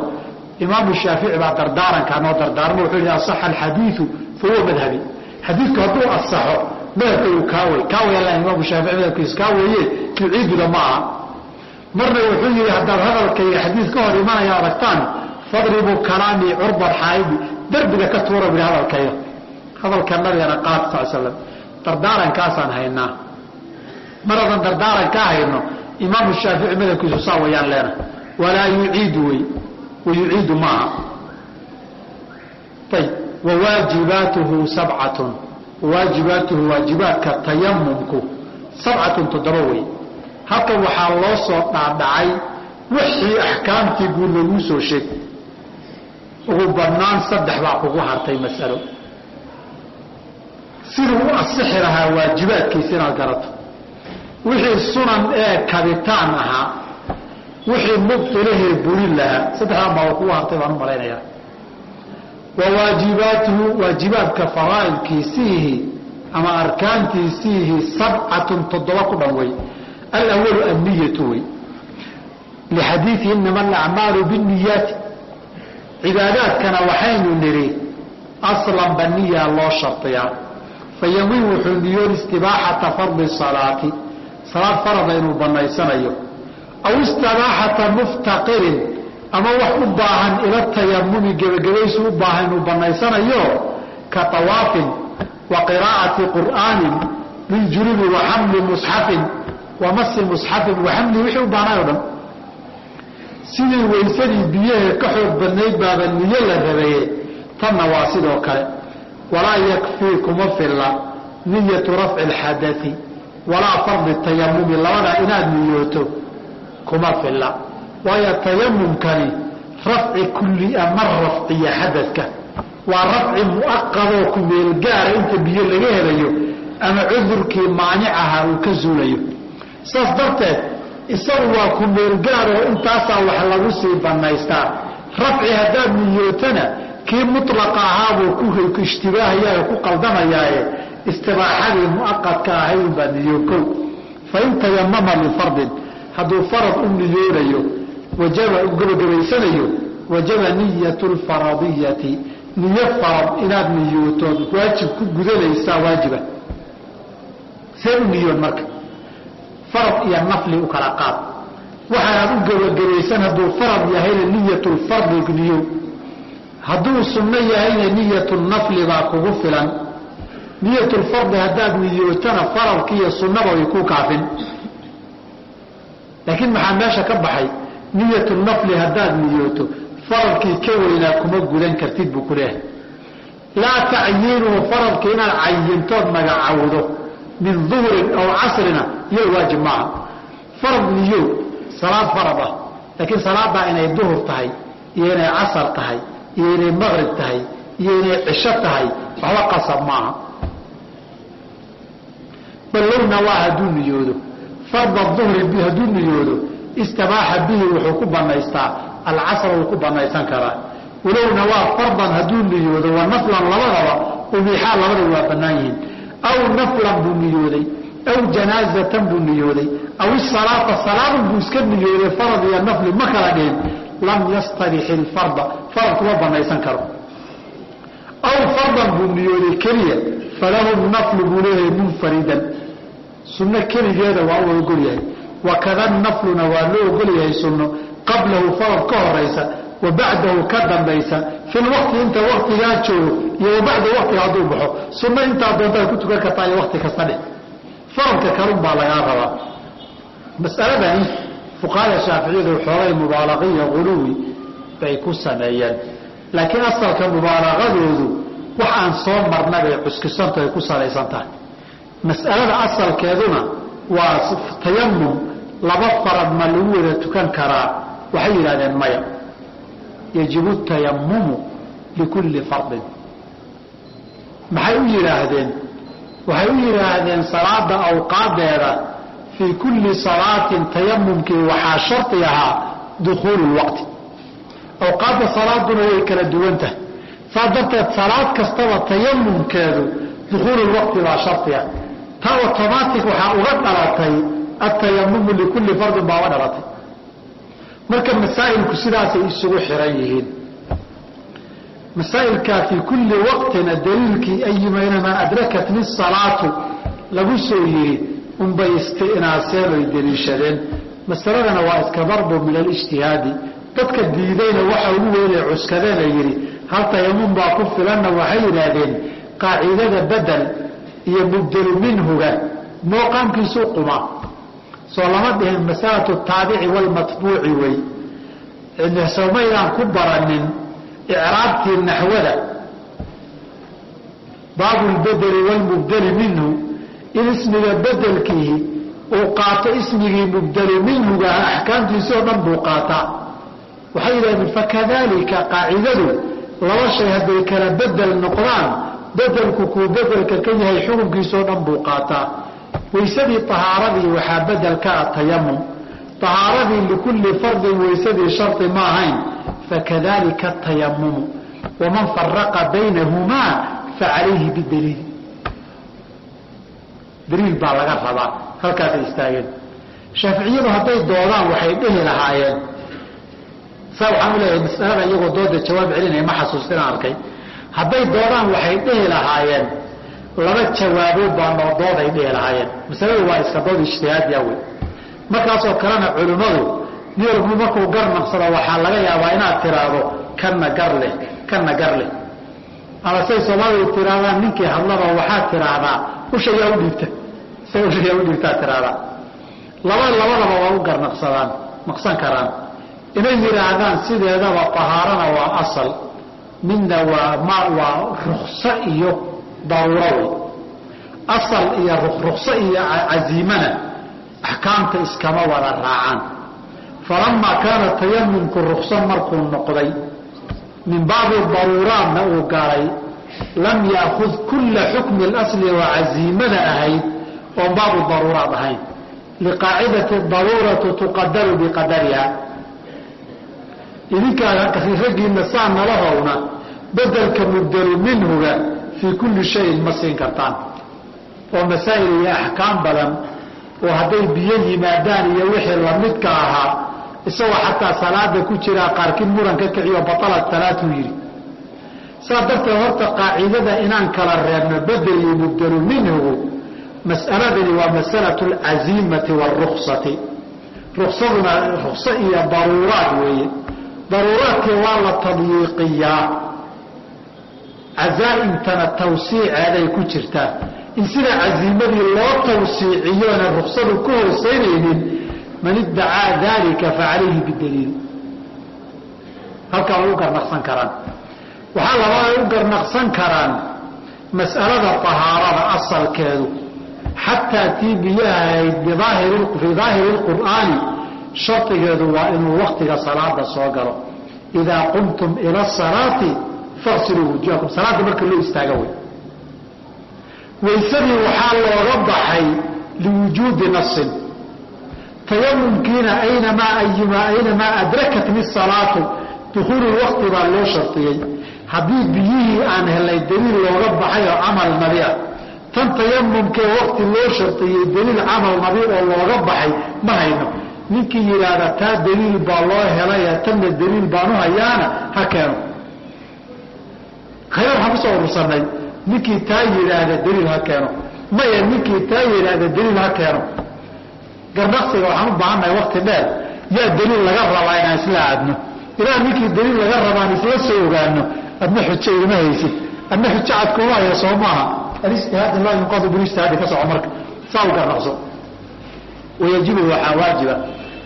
[SPEAKER 1] imaamu shaafici baa dardaarankaa noo dardaarmo wuxuu yihi asaxa alxadiidu fa huwa madhabi. Xadiidku hadduu asaxo madhabkaygu kaa wey kaa wey alla imaamu shaafici madhabkiisu kaa weeye tuciiduda ma aha. Marna wuxuu yihi haddaad hadalkayga xadiid ka hor imanaya aragtaan fadribuu kalaamii curban xaaidi derbiga ka tuura bui hadalkayga hadalka nabigana qaad sal slam dardaarankaasaan haynaa. Mar haddaan dardaaran ka hayno imaamu shaafici madhabkiisu saa wayaan leena. Walaa yuciidu wey. Wayuciidu maaha ayb wawaajibaatuhu sabcatun wawaajibaatuhu waajibaadka tayamumku sabcatun toddoba wey. Halkan waxaa loo soo dhaadhacay wixii axkaamtii guud laguu soo sheeg ugu badnaan saddex baa kugu hartay masalo. Siduu u asixi lahaa waajibaadkiisa inaad garato. Wixii sunan ee kabitaan ahaa wixii mubtilahee burin lahaa saddexdaan baa kugu hartay baan u malaynayaa wa waajibaatuhu waajibaadka faraa'idkiisiihi ama arkaantiisiihi sabcatun toddoba ku dhan wey alawalu anniyatu wey lixadiidi inama alacmaalu binniyaati cibaadaadkana waxaynu nidhi aslanba niyaa loo shardiyaa fayamin wuxuu niyoon istibaaxata fardi salaati salaad farada inuu banaysanayo aw istibaaxata muftaqirin ama wax u baahan ila tayamumi gebagabaysu u baahan inuu banaysanayo ka tawaafin wa qiraa'ati qur'aanin liljunubi wa xamli musxafin wa masi musxafin wa xamli wixii u baahnay o dhan. Sidii waysadii biyahee ka xoog badnayd baaba niyo la rabaye tanna waa sidoo kale. Walaa yakfii kuma filla niyatu rafci alxadai walaa fardi tayamumi labadaa inaad niyooto kuma filla waayo tayamumkani rafci kullia ma rafciya xadadka waa rafci muaqadoo ku meelgaara inta biyo laga helayo ama cudurkii maanicaha uu ka zuulayo saas darteed isagu waa ku meelgaar oo intaasaa wax lagu sii banaystaa rafci haddaad niyootana kii mulaqa ahaabuu ku ishtibaahayaa ku qaldamayaaye istibaaxadii muaqadka ahayd baa niyookow. Fain tayamama lifardin hadduu farad u niyoonayo wajaba gabagabaysanayo wajaba niyatu lfaradiyati niyo farad inaad niyootood waajib ku gudanaysaa waajiba. See u niyoon marka. Farad iyo nafli u kala qaad. Waxaanaad u gabagabaysan hadduu farad yahayna niyatulfardi niyo. Hadduu sunno yahayna niyatulnafli baa kugu filan. Niyatulfardi haddaad niyootana faradki iyo sunnaba way ku kaafin. Laakiin maxaa meesha ka baxay niyatulnafli haddaad niyooto faradkii ka weynaa kuma gudan kartid buu ku leehay laa tacyiinuhu faradka inaad cayintood magacawdo min duhrin aw casrina iyo waajib maaha. Farad niyo salaad farad ah laakiin salaadaa inay duhur tahay iyo inay casar tahay iyo inay maqrib tahay iyo inay cisho tahay waxba qasab maaha. Ballowna waa hadduu niyoodo. Farda duhri hadduu niyoodo istabaaxa bihi wuxuu ku banaystaa alcasr wuu ku banaysan karaa. Walowna waa fardan hadduu niyoodo wa naflan labadaba ubiixaa labadaba waa bannaan yihiin. Aw naflan buu niyooday aw janaazatan buu niyooday aw isalaata salaadun buu iska niyooday farad iyo nafli ma kala dhihin lam yastarix ilfarda farad kuma banaysan karo. Aw fardan buu niyooday keliya falahu naflu buu leeyahay munfaridan. Sunno keligeeda waa u ogol yahay wakada nafluna waa loo ogol yahay sunno. Qablahu farad ka horaysa wa bacdahu ka dambaysa. Fi lwaqti inta waktigaa joogo iyo wa bacda waktiga hadduu baxo. Sunno intaa doontaad ku tukan kartaa iyo wakti kasta dheh. Faradka kalun baa lagaa rabaa. Masaladani fuqahada shaaficiyadu xoolay mubaalaqiya guluwi bay ku sameeyeen. Laakiin asalka mubaalaqadoodu wax aan soo marna bay cuskisanta ay ku salaysan tahay mas'alada asalkeeduna waa tayamum laba farad ma lagu wada tukan karaa waxay yidhahdeen maya. Yajibu tayamumu likulli fardin. Maxay u yidhaahdeen? Waxay u yidhaahdeen salaada awqaadeeda fii kulli salaatin tayamumkii waxaa shardi ahaa dukhuulu lwaqti awqaadda salaaduna way kala duwan tahay. Saa darteed salaad kastaba tayamumkeedu dukhuulu lwaqti baa shardi ah. Ta automatic waxaa uga dhalatay atayamumu likulli fardin baa uga dhalatay marka masaa'ilku sidaasay isugu xiran yihiin. Masaa'ilkaa fii kulli waqtina daliilkii ayumaynamaa adrakatni salaatu lagu soo yiri unbay istinaaseen oy deliishadeen. Masaladana waa iska darbu min alijtihaadi. Dadka diidayna waxa ugu weynay cuskadeena yidhi hal tayamun baa ku filanna waxay yidhaahdeen qaacidada bedel iyo mubdelu minhuga mooqaamkiisuu quma soo lama dhihin masalatu taabici walmatbuuci wey. Soomaydaan ku baranin icraabtii naxwada. Baabu lbedeli walmubdeli minhu in ismiga bedelkiihi uu qaato ismigii mubdelu minhuga axkaamtiisi oo dhan buu qaataa waxay yidhahdeen fakadalika qaacidadu laba shay hadday kala bedel noqdaan bedelku kuu bedelka ka yahay xukunkiisoo dhan buu qaataa weysadii tahaaradii waxaa bedel ka ah tayamum tahaaradii likulli fardin weysadii shardi ma ahayn fakadalika tayamumu waman faraqa baynahumaa facalayhi bidaliil daliil baa laga rabaa halkaasay istaageen. Shaaficiyadu hadday doodaan waxay dhihi lahaayeen. Saa waxaan u masalada iyagoo dooda jawaab celinaya ma xasuustinaan arkay. Hadday doodaan waxay dhihi lahaayeen laba jawaabood baa noo dooday dhihi lahaayeen masaladu waa iska dood ijtihaadiya wey markaasoo kalena culimmadu nin walbu markuu gar naqsado waxaa laga yaabaa inaad tiraahdo kanna gar leh kanna gar leh. Ama say soomaalidu tirahdaan ninkii hadlaba waxaad tiraahdaa ushayaa u dhiibta. Say ushayaa u dhiibtaa tiraahdaa. Laba labadaba waa u gar naqsadaan naqsan karaan. Inay yidhaahdaan sideedaba tahaarana waa asal. Midna waa ma waa rukso iyo daruuro asal iyo rukso iyo caziimana axkaamta iskama wada raacaan. Falamaa kaana tayamumku rukso markuu noqday min baabi daruuraadna uu galay lam yaakud kulla xukmi اlasli oo caziimada ahayd oon baabu daruuraad ahayn. Liqaacidati daruuratu tuqadaru biqadariha. Idinkaa raggiina saa nalahowna bedelka mubdelu minhuga fii kulli shayin ma siin kartaan oo masaa'il iyo axkaam badan oo hadday biyo yimaadaan iyo wixii lamidka ahaa isagoo xataa salaada ku jiraa qaarkiin muran ka kiciyo batalat salaatuu yidhi saa darteed horta qaacidada inaan kala reebno bedel iyo mubdelu minhugu mas'aladani waa masalatu alcaziimati waaruksati ruksaduna rukso iyo daruuraad weeye daruuraadkii waa la tadyiiqiyaa cazaa'imtana tawsiiceeday ku jirtaa. In sida caziimadii loo tawsiiciyoona ruksadu ku hooseynaynin man iddacaa dalika facalayhi bidaliil. Halkaa way u garnaqsan karaan. Waxaa labaa ay u garnaqsan karaan mas'alada tahaarada asalkeedu. Xataa tii biyaha ahayd fii daahiri lqur'aani shardigeedu waa inuu waktiga salaada soo galo. Idaa qumtum ila asalaati faqsiluu wujuhakum salaadda marka loo istaaga wey waysadii waxaa looga baxay liwujuudi nasin tayamumkiina aynamaa adrakatni salaatu dukuulu wakti baa loo shardiyey haddii biyihii aan helay daliil looga baxay oo camal nabi ah tan tayamumkee wakti loo shardiyey daliil camal nabi oo looga baxay ma hayno. Ninkii yidhaahda taa daliil baa loo helaya tanna daliil baanu hayaana ha keeno khayr waxaan ku soo urursanay ninkii taa yidhaahda daliil ha keeno. Maya ninkii taa yidhaahda daliil ha keeno. Garnaqsiga waxaan u baahannahay wakti dheer. Yaa daliil laga rabaa inaan isla aadno? Ilaa ninkii daliil laga rabaan isla soo ogaano adna xujo ilma haysid adna xujo cad kuma haya soo maaha. Alistihaadi laa yunqadu bilistihaadi ka soco marka. Saa u garnaqso. Wayajibu waxaa waajiba.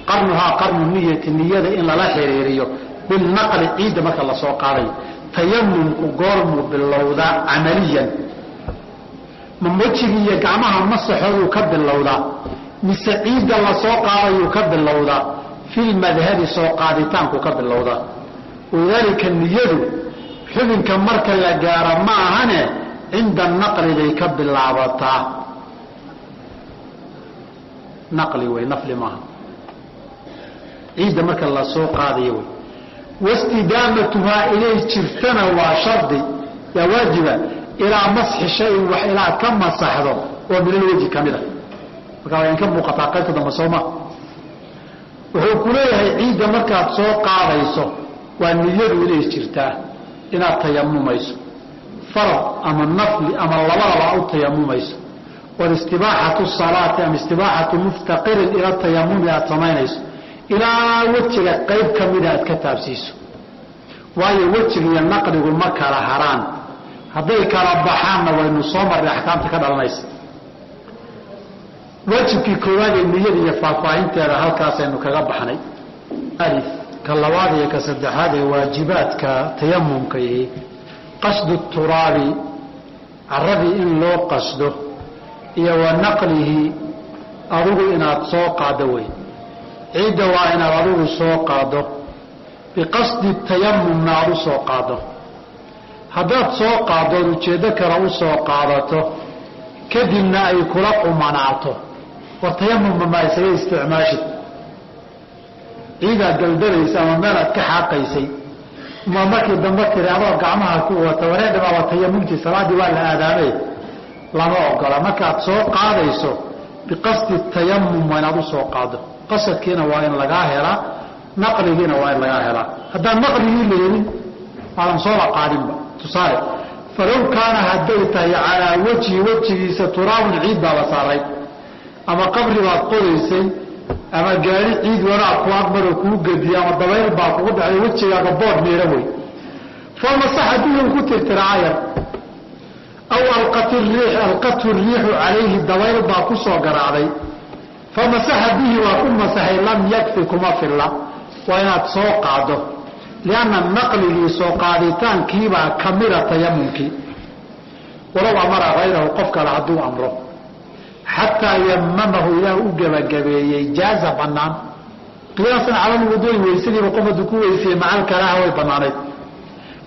[SPEAKER 1] Qarnuhaa qarnu niyati niyada in lala xiriiriyo. Bilnaqli ciidda marka la soo qaadayo tayamumku goormuu bilowdaa camaliyan. Ma wejigii iyo gacmaha masaxooduu ka bilowdaa. Mise ciidda la soo qaadayuu ka bilowdaa. Filmadhabi soo qaaditaanku ka bilowdaa. Walidaalika niyadu xubinka marka la gaaro ma ahane cinda naqli bay ka bilaabataa. Naqli wey nafli maaha. Ciidda marka la soo qaadayo wey wastidaamatuhaa inay jirtana waa shardi yaa waajiba ilaa masxi shayin wax ilaa ka masaxdo oo min alweji ka mid a markaa waa inka muuqataa qaybta dambe sooma wuxuu ku leeyahay ciidda markaad soo qaadayso waa niyadu inay jirtaa inaad tayamumayso farad ama nafli ama labadaba u tayamumayso war istibaaxatu salaati ama istibaaxatu muftaqirin ila tayamumi aad samaynayso ilaa wejiga qayb ka mida aad ka taabsiiso. Waayo wejiga iyo naqligu ma kala haraan. Hadday kala baxaanna waynu soo marray axkaamta ka dhalanaysa. Waajibkii koowaad ee niyada iyo faahfaahinteeda halkaasaynu kaga baxnay. Alif ka labaad iyo ka saddexaad ee waajibaadka tayamumka ihi qasdu turaabi caradii in loo qasdo iyo wa naqlihi adigu inaad soo qaaddo wey ciidda waa inaad adigu soo qaaddo biqasdi tayamumna aad u soo qaaddo haddaad soo qaaddo ood ujeeddo kale u soo qaadato kadibna ay kula qumanaato. War tayamumma maa isaga isticmaashid. Ciidaad daldalaysa ama meelaad ka xaaqaysay ma markii dambe tiri adoo gacmaha ku wata wareedhabaaba tayamumtii salaaddii waa la aadaamay lama ogola. Markaad soo qaadayso biqasdi tayamum waa inaad u soo qaado qasadkiina waa in lagaa helaa naqligiina waa in lagaa helaa haddaan naqligii la helin aadan sooba qaadinba tusaale falow kaana hadday tahay calaa wejhi wejigiisa turaabun ciid baaba saaray ama qabri baad qodaysay ama gaari ciid wanaag ku aqbalo kuu gediya ama dabayl baa kugu dhacday wejigaaga bood miira wey famasaxa bihi ku tirtira ayar aw alqathu riixu calayhi dabayl baa ku soo garaacday famasaxa bihi waa ku masaxay lam yakfi kuma filla waa inaad soo qaado lianna naqligii soo qaaditaankiibaa kamida tayamumkii walow amara hayrahu qof kale hadduu amro xataa yamamahu ilaah u gebagabeeyey jaaza banaan qiyaasan cala lwuduui weysadiiba ku weysayey macal karaaha way banaanayd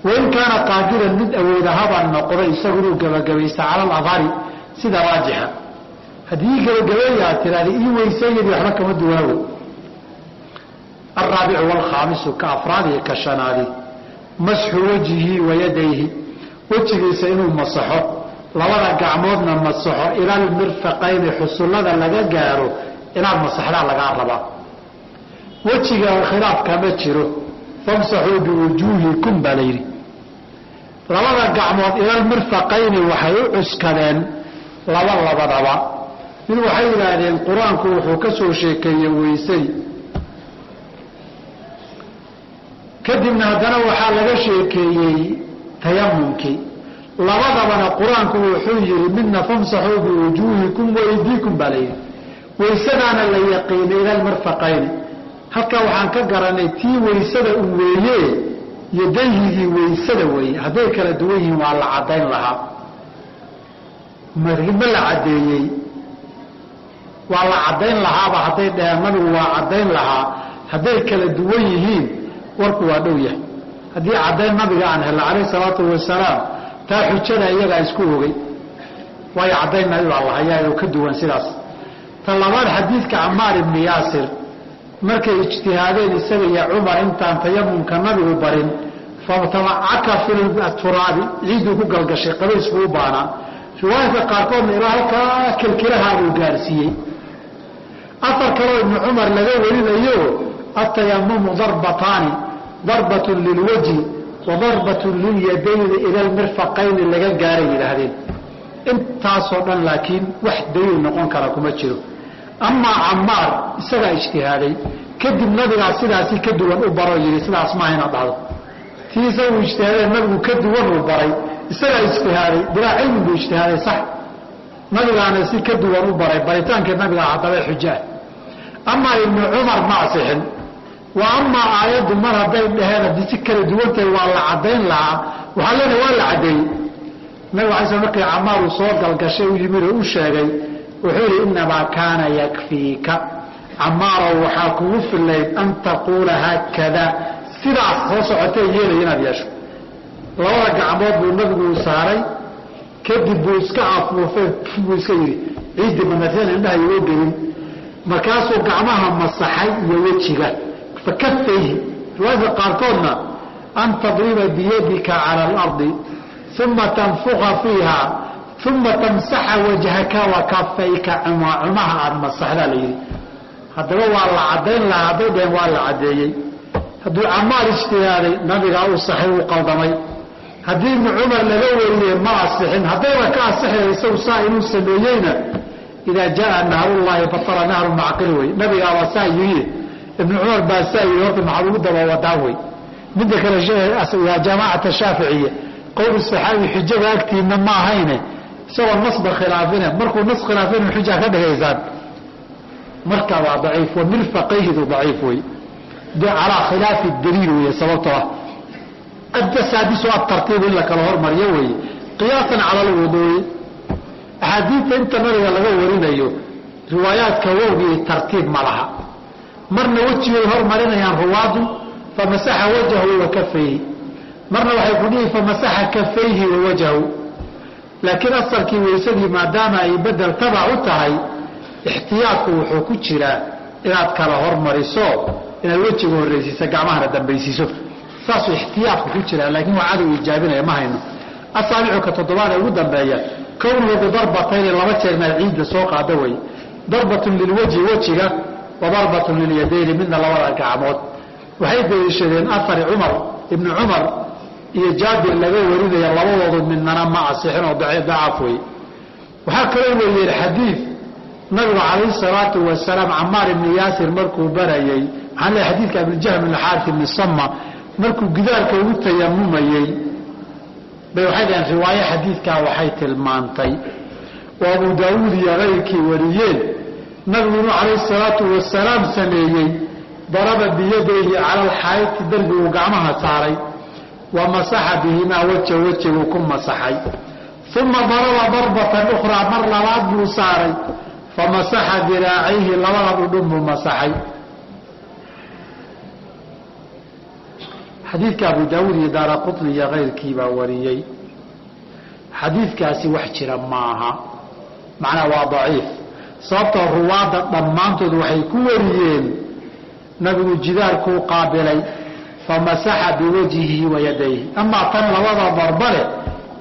[SPEAKER 1] wain kaana qaadiran mid awooda haba noqdo isagu inuu gebagabaysta cala aladhari sida raajixa haddii ii gebagabeeya aad tiraada ii weyseeyadii waxba kama duwanaawe alraabicu waalkhaamisu ka afraad iyo ka shanaadi masxu wajhihi wa yadayhi wejigiisa inuu masaxo labada gacmoodna masaxo ila almirfaqayni xusullada laga gaaro inaad masaxdaa lagaa rabaa wejiga khilaaf kama jiro famsaxuu biwujuuhikum baa la yidhi. Labada gacmood ilalmirfaqayni waxay u cuskadeen laba labadaba. Mid waxay yidhaahdeen qur'aanku wuxuu ka soo sheekeeyey weysadii kadibna haddana waxaa laga sheekeeyey tayamumkii labadabana qur'aanku wuxuu yihi midna famsaxuu biwujuuhikum waydiikum baa layidhi weysadaana la yaqiinay ila almirfaqayni halkaa waxaan ka garanay tii weysada u weeye yadayhigii weysada weeye. Hadday kala duwan yihiin waa la caddayn lahaa. Ma la caddeeyey. Waa la caddayn lahaaba hadday dhaheen nabigu waa caddayn lahaa. Hadday kala duwan yihiin warku waa dhow yahay. Haddii caddayn nabiga aan helna calayh salaatu wasalaam taa xujada iyagaa isku ogey waayo caddayn nabi baa la hayaa oo ka duwan sidaas. Ta labaad xadiidka camaar ibni yaasir markay ijtihaadeen isaga iyo cumar intaan tayamumka nabigu barin fatamacaka fi turaabi ciidduu ku galgashay qabaysku u baanaa. Riwaayadka qaarkoodna ilaa halkaa kilkilahaa buu gaarsiiyey. Afar kaloo ibnu cumar laga warinayo atayamumu darbataani darbatun lilwajhi wa darbatun lilyadayni ila lmirfaqayni laga gaaray yidhaahdeen. Intaasoo dhan laakiin wax daliil noqon kara kuma jiro amaa camaar isagaa ijtihaaday. Kadib nabigaa sidaasi ka duwan u baroo yidhi sidaas maaha inaad dhahdo. Tii isagu ijtihaadee nabigu ka duwan uu baray. Isagaa ijtihaaday bilaa cilmi buu ijtihaaday sax. Nabigaana si ka duwan u baray baritaankii nabigaa haddaba xujaah amaa ibnu cumar ma asixin. Wa amaa aayaddu mar hadday dhaheen haddii si kala duwantahay waa la caddayn lahaa. Waxaa leenahay waa la caddeeyey nabig alay sl markii camaaru soo galgashay u yimid oo u sheegay wuxuu yidhi innamaa kaana yakfiika. Camaarow waxaa kugu filayd an taquula haakada. Sidaas soo socotee yeelaya inaad yeesho. Labada gacmood buu nabigu saaray. Kadib buu iska afuufay buu iska yidhi ciiddi banaateen indhaha igoo gelin. Markaasuu gacmaha masaxay iyo wejiga. Fakafayhi riwaayadka qaarkoodna an tadriba biyadika cala alardi uma tanfuqa fiiha uma tamsaxa wajhaka wa kafayka cumaha aada masaxdaa la yidhi haddaba waa la caddayn lahaa hadday dhaheen waa la caddeeyey hadduu camaar ijtihaaday nabigaa u saxay uu qaldamay haddii ibnu cumar laga wariyey ma asixin haddayba ka asixaya isagu saa inuu sameeyeyna idaa jaa nahrullaahi batala nahru macqil wey nabigaabaa saa yiri ibnu cumar baa saa yiri horta maxaad ugu daba wadaa wey midda kale yaa jamaacata shaaficiya qowl saxaabi xujada agtiina ma ahayne isagoo nasba khilaafine markuu nas khilaafin xuja ka dhigaysaan markaa waa daciif wa mirfaqayhidu daciif wey calaa khilaafi daliil wey sababtoo ah addasaadisu atartiibu in la kala hormariyo weeye. Qiyaasan cala alwuduu'i axaadiidta inta nabiga laga warinayo riwaayaadka wowgii tartiib ma laha. Marna wejigay hormarinayaan ruwaadu famasaxa wajhahu wa kafayhi. Marna waxay ku dhihi famasaxa kafayhi wa wajhahu laakiin asalkii weysadii maadaama ay bedel tabac u tahay ixtiyaadku wuxuu ku jiraa inaad kala hormariso inaad wejiga horraysiisa gacmahana dambaysiiso. Saasuu ixtiyaadku ku jiraa laakiin waa cadow ijaabinaya ma hayno. Asaabicu ka toddobaad ee ugu dambeeya kownuhu darbatayni laba jeer inaad ciidda soo qaado wey. Darbatun lilwajhi wejiga wa darbatun lilyadayni midna labada gacmood. Waxay daliishadeen afari cumar ibnu cumar iyo jaabir laga warinaya labadoodu midnana ma asixin oo dacaaf wey waxaa kaloo wariyeen xadiid nabigu calayhi salaatu wasalaam camaar ibni yaasir markuu barayey maxaa leeay xadiidka abijahm ibn xaaris ibni markuu gidaarka ugu tayamumayey bay waxay dhaheen riwaayo xadiidkaa waxay tilmaantay. Oo abu daawuud iyo kayrkii wariyeen nabigu calayhi salaatu wasalaam sameeyey daraba biyadayhi cala alxaayati darbiguu gacmaha saaray wa masaxa bihimaa waja wejiguu ku masaxay. Uma daraba darbatan ukhraa mar labaad buu saaray. Famasaxa diraacayhi labada dhudhun buu masaxay. Xadiidka abu daawuud iyo daara qutni iyo kayrkii baa wariyey. Xadiidkaasi wax jira maaha. Macnaa waa daciif. Sababtoo ruwaadda dhammaantood waxay ku wariyeen. Nabigu jidaarkuu qaabilay famasaxa biwajhihi wa yadayhi. Amaa tan labada darbale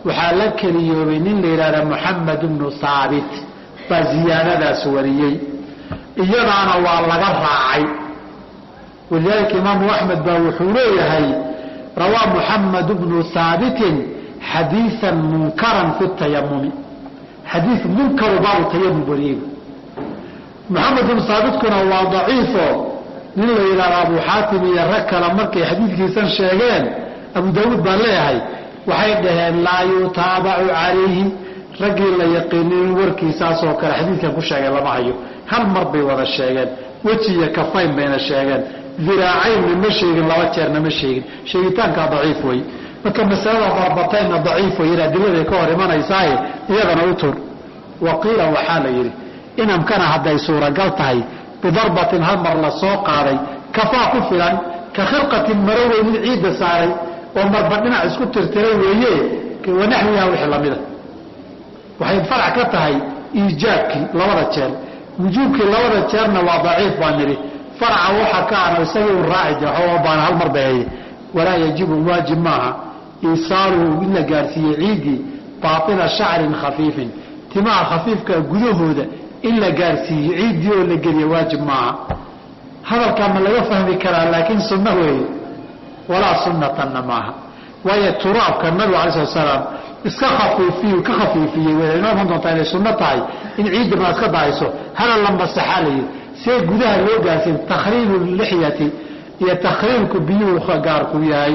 [SPEAKER 1] waxaa la keliyoobay nin la yidhahda moxamed bnu haabit baa ziyaadadaas wariyey. Iyadaana waa laga raacay. Walidaalika imaamu axmed baa wuxuu leeyahay rawaa muxamed bnu haabitin xadiian munkaran fi tayamumi xadii munkaru baabu tayamum wariyey. Muxamed bnu haabitkuna waa daciifo nin la yidhahdo abu xaatim iyo rag kale markay xadiidkiisan sheegeen abu daawuud baan leeyahay waxay dhaheen laa yutaabacu calayhi. Raggii la yaqiinin warkiisaasoo kale xadiidkan ku sheegay lama hayo. Hal mar bay wada sheegeen weji iyo kafayn bayna sheegeen. Diraacaynna ma sheegin laba jeerna ma sheegin. Sheegitaankaa daciif wey marka masalada darbataynna daciif wey adiladay ka hor imanaysaaye iyadana u tur. Wa qiila waxaa la yidhi inamkana hadday suuragal tahay bidarbatin hal mar la soo qaaday kafaa ku filan ka khirqatin maro wey mid ciidda saaray oo marba dhinac isku tirtiray weeye wanaxwiha wixii lamida waxay farac ka tahay iijaabkii labada jeer. Wujuubkii labada jeerna waa daciif baa nidhi. Faraca waxa ka ana isagii u raaci baan hal mar baheeye walaa yajibu waajib maaha. Iisaaluhu in la gaarsiiye ciiddii baaila shacrin khafiifin. Timaha khafiifka gudahooda in la gaarsiiyo ciiddii oo la geliya waajib maaha. Hadalkaa ma laga fahmi karaa laakiin sunno weeye. Walaa sunnatanna maaha. Waayo turaabka nabigu alai slat slaam iska khafiifiy ka khafiifiyey way inoo doontaa inay sunno tahay in ciidda ma iska dahayso hala la masaxaa la yidhi see gudaha loo gaarsiin takhriiru lixyati iyo takhriirku biyuhu gaarku yahay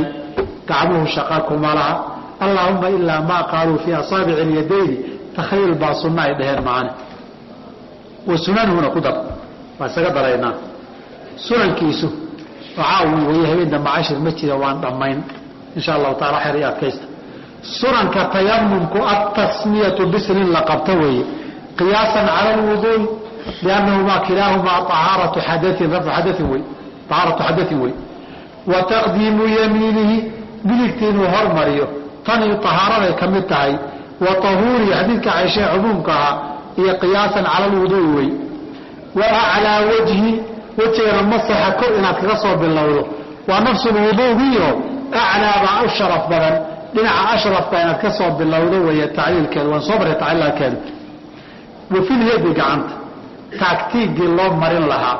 [SPEAKER 1] gacmuhu shaqa kuma laha. Allaahuma ilaa maa qaaluu fii asaabici اlyadayni takhriir baa sunno ay dhaheen macane wa sunanuhuna ku dar. Waa isaga daraynaa sunankiisu waxaa weye habeen dambe ma jira waan dhammayn. Insha allahu taala xer iyo adkaysta. Sunanka tayamumku atasmiyatu bisrin la qabto weeye. Qiyaasan cala lwuduui liannahumaa kilaahumaa ahaaratu xadain xadain wey ahaaratu xadain wey wa taqdiimu yamiinihi midigta inuu hormariyo tani ahaaraday ka mid tahay. Wa tahuurihi xadiidka caishee cumuumka ahaa iyo qiyaasan cala lwuduui wey wa aclaa wajhi wejigana masaxa kor inaad kaga soo bilowdo. Waa nafsulwuduugiyo aclaabaa u sharaf badan. Dhinaca ashrafka inaad ka soo bilowdo weeye tacliilkeedu waan soo marray tacliilkeedu wa filyadi gacanta. Taagtiigii loo marin lahaa.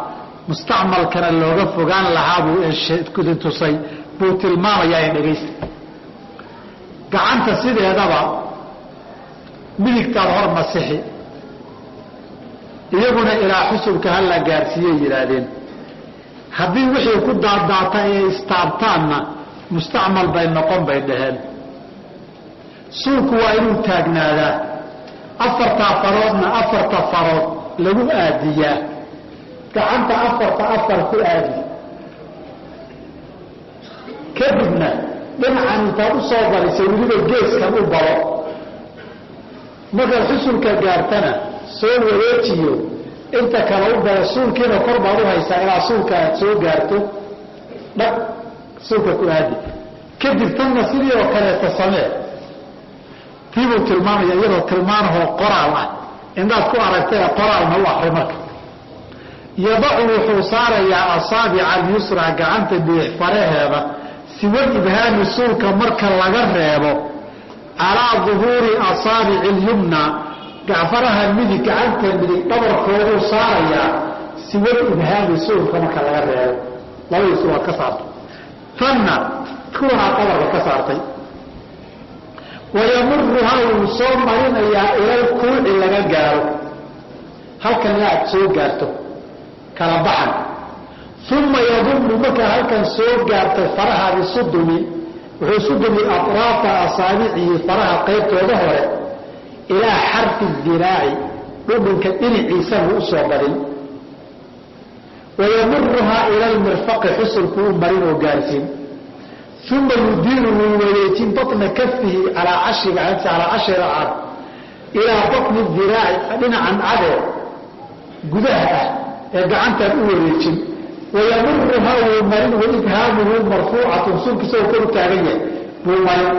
[SPEAKER 1] Mustacmalkana looga fogaan lahaa buu kudin tusay. Buu tilmaamayaa ee dhegaysta. Gacanta sideedaba midigtaad hor masixi iyaguna ilaa xusulka ha la gaarsiiyey yidhaahdeen. Haddii wixii ku daadaata ee istaabtaanna mustacmal bay noqon bay dhaheen. Suulku waa inuu taagnaadaa afartaa faroodna afarta farood lagu aadiyaa. Gacanta afarta afar ku aadi. Kadibna dhinacan intaad u soo balisay weliba geeskan u balo markaad xusulka gaartana soo wareejiyo. Inta kale u balo suulkiina kor baad u haysaa ilaa suulka aad soo gaarto. Dhag suulka ku aadi. Kadib tanna sidii oo kaleeta samee. Tiibuu tilmaamaya iyadoo tilmaanahoo qoraal ah. Indaad ku aragtay qoraalna u akri marka. Yadacu wuxuu saarayaa asaabica alyusra gacanta bidix faraheeda siwa ibhaami suulka marka laga reebo calaa duhuuri asaabici اlyumna gacfaraha midig gacanta midig dhabarkooduu saarayaa siwa ibhaami suulka marka laga reebo. Labadiisu waad ka saartay. Tanna kuwanaa dhabarka ka saartay. Wayamuruhaa wuu soo marinayaa ilal kuuci laga gaaro. Halkan aad soo gaarto kala baxan. Uma yadumu markaa halkan soo gaartay farahaadi sudumi wuxuu sudumi atraafa asaabicihi faraha qaybtooda hore ilaa xarfi diraaci dhudhunka dhinaciisa buu u soo badin. Wayamuruhaa ila lmirfaqi xusulku u marin oo gaarsiin. Uma yudiiru wuu wareejin batna kafihi alaa cashiga alaa cashira cad ilaa batni diraaci dhinacan cadee gudaha ah ee gacantaan u wareejin. Wayamuruhaa wuu marin waibhaamuhu marfuucatun sulkiisagoo kor u taagan yahay buu marin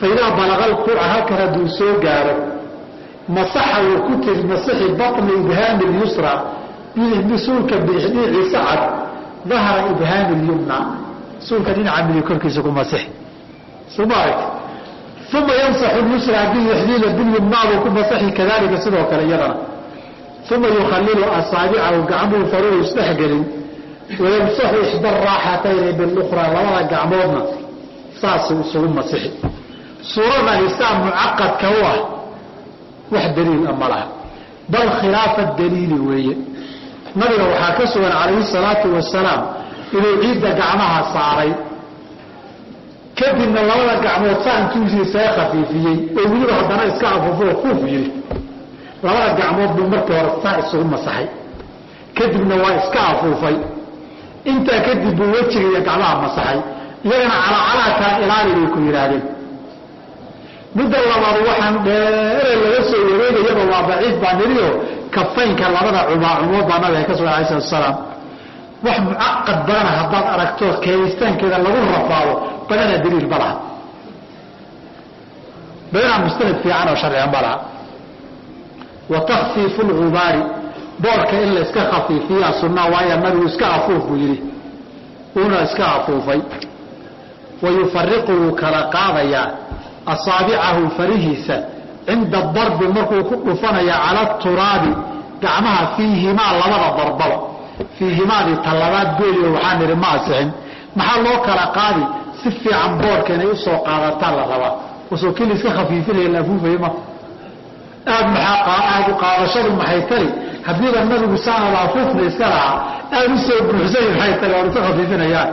[SPEAKER 1] faidaa balaqal kuuca halkan hadduu soo gaaro masaxa wuu ku tiri masixi batni ibhaami lyusra suulka bidix dhinaciisa cad dahra ibhaami lyumna suulka dhinaca midig korkiisa ku masix suma uma yamsaxu lyusra bidixdiina bilyumnaabuu ku masaxi kadalika sidoo kale iyadana. Uma yukhalilu asaabicahu gacmuhu faruhu isdhexgelin wayamsaxu ixda raaxatayni bilukhraa labada gacmoodna saasuu isugu masixi suuradani saa mucaqadka u ah wax daliil a ma laha. Bal khilaafa daliili weeye. Nabiga waxaa ka sugan calayhi salaatu wasalaam inuu ciidda gacmaha saaray. Kadibna labada gacmood saa intuusii isaga khafiifiyey oo weliba haddana iska afuufoo fuuf yidhi labada gacmood buu markii hore saa isugu masaxay. Kadibna waa iska afuufay. Intaa kadib buu wejiga iyo gacmaha masaxay. Iyagana calacalaakaa ilaali bay ku yidhaahdeen midda labaad waxaan dheere laga soo wareegayaba waa daciif baa niriyo kafaynka labada cumaacumood baa nabiga ka sugan alai salatu asalaam wax mucaqad badana haddaad aragto keenistaankeeda lagu rafaado badana daliil ma laha. Badanaa mustanad fiican oo sharciga ma laha. Wa takfiifu lgubaari boorka in la iska khafiifiyaa sunaa waayo nabigu iska afuuf buu yidhi. Uuna iska afuufay. Wa yufariqu wuu kala qaadayaa asaabicahu farihiisa cinda darbi markuu ku dhufanaya cala turaabi gacmaha fiihimaa labada darbaba fiihimaadii talabaad gooliyo waxaa nidhi ma asixin. Maxaa loo kala qaadi? Si fiican boorka inay u soo qaadataan la rabaa. Wasoo kii la iska khafiifinaya la afuufaya ma. Aad maxaa aadu qaadashadu maxay tari haddiiba nabigu saanada afuufna iska lahaa aad u soo buuxsay maxay tari oon iska khafiifinayaan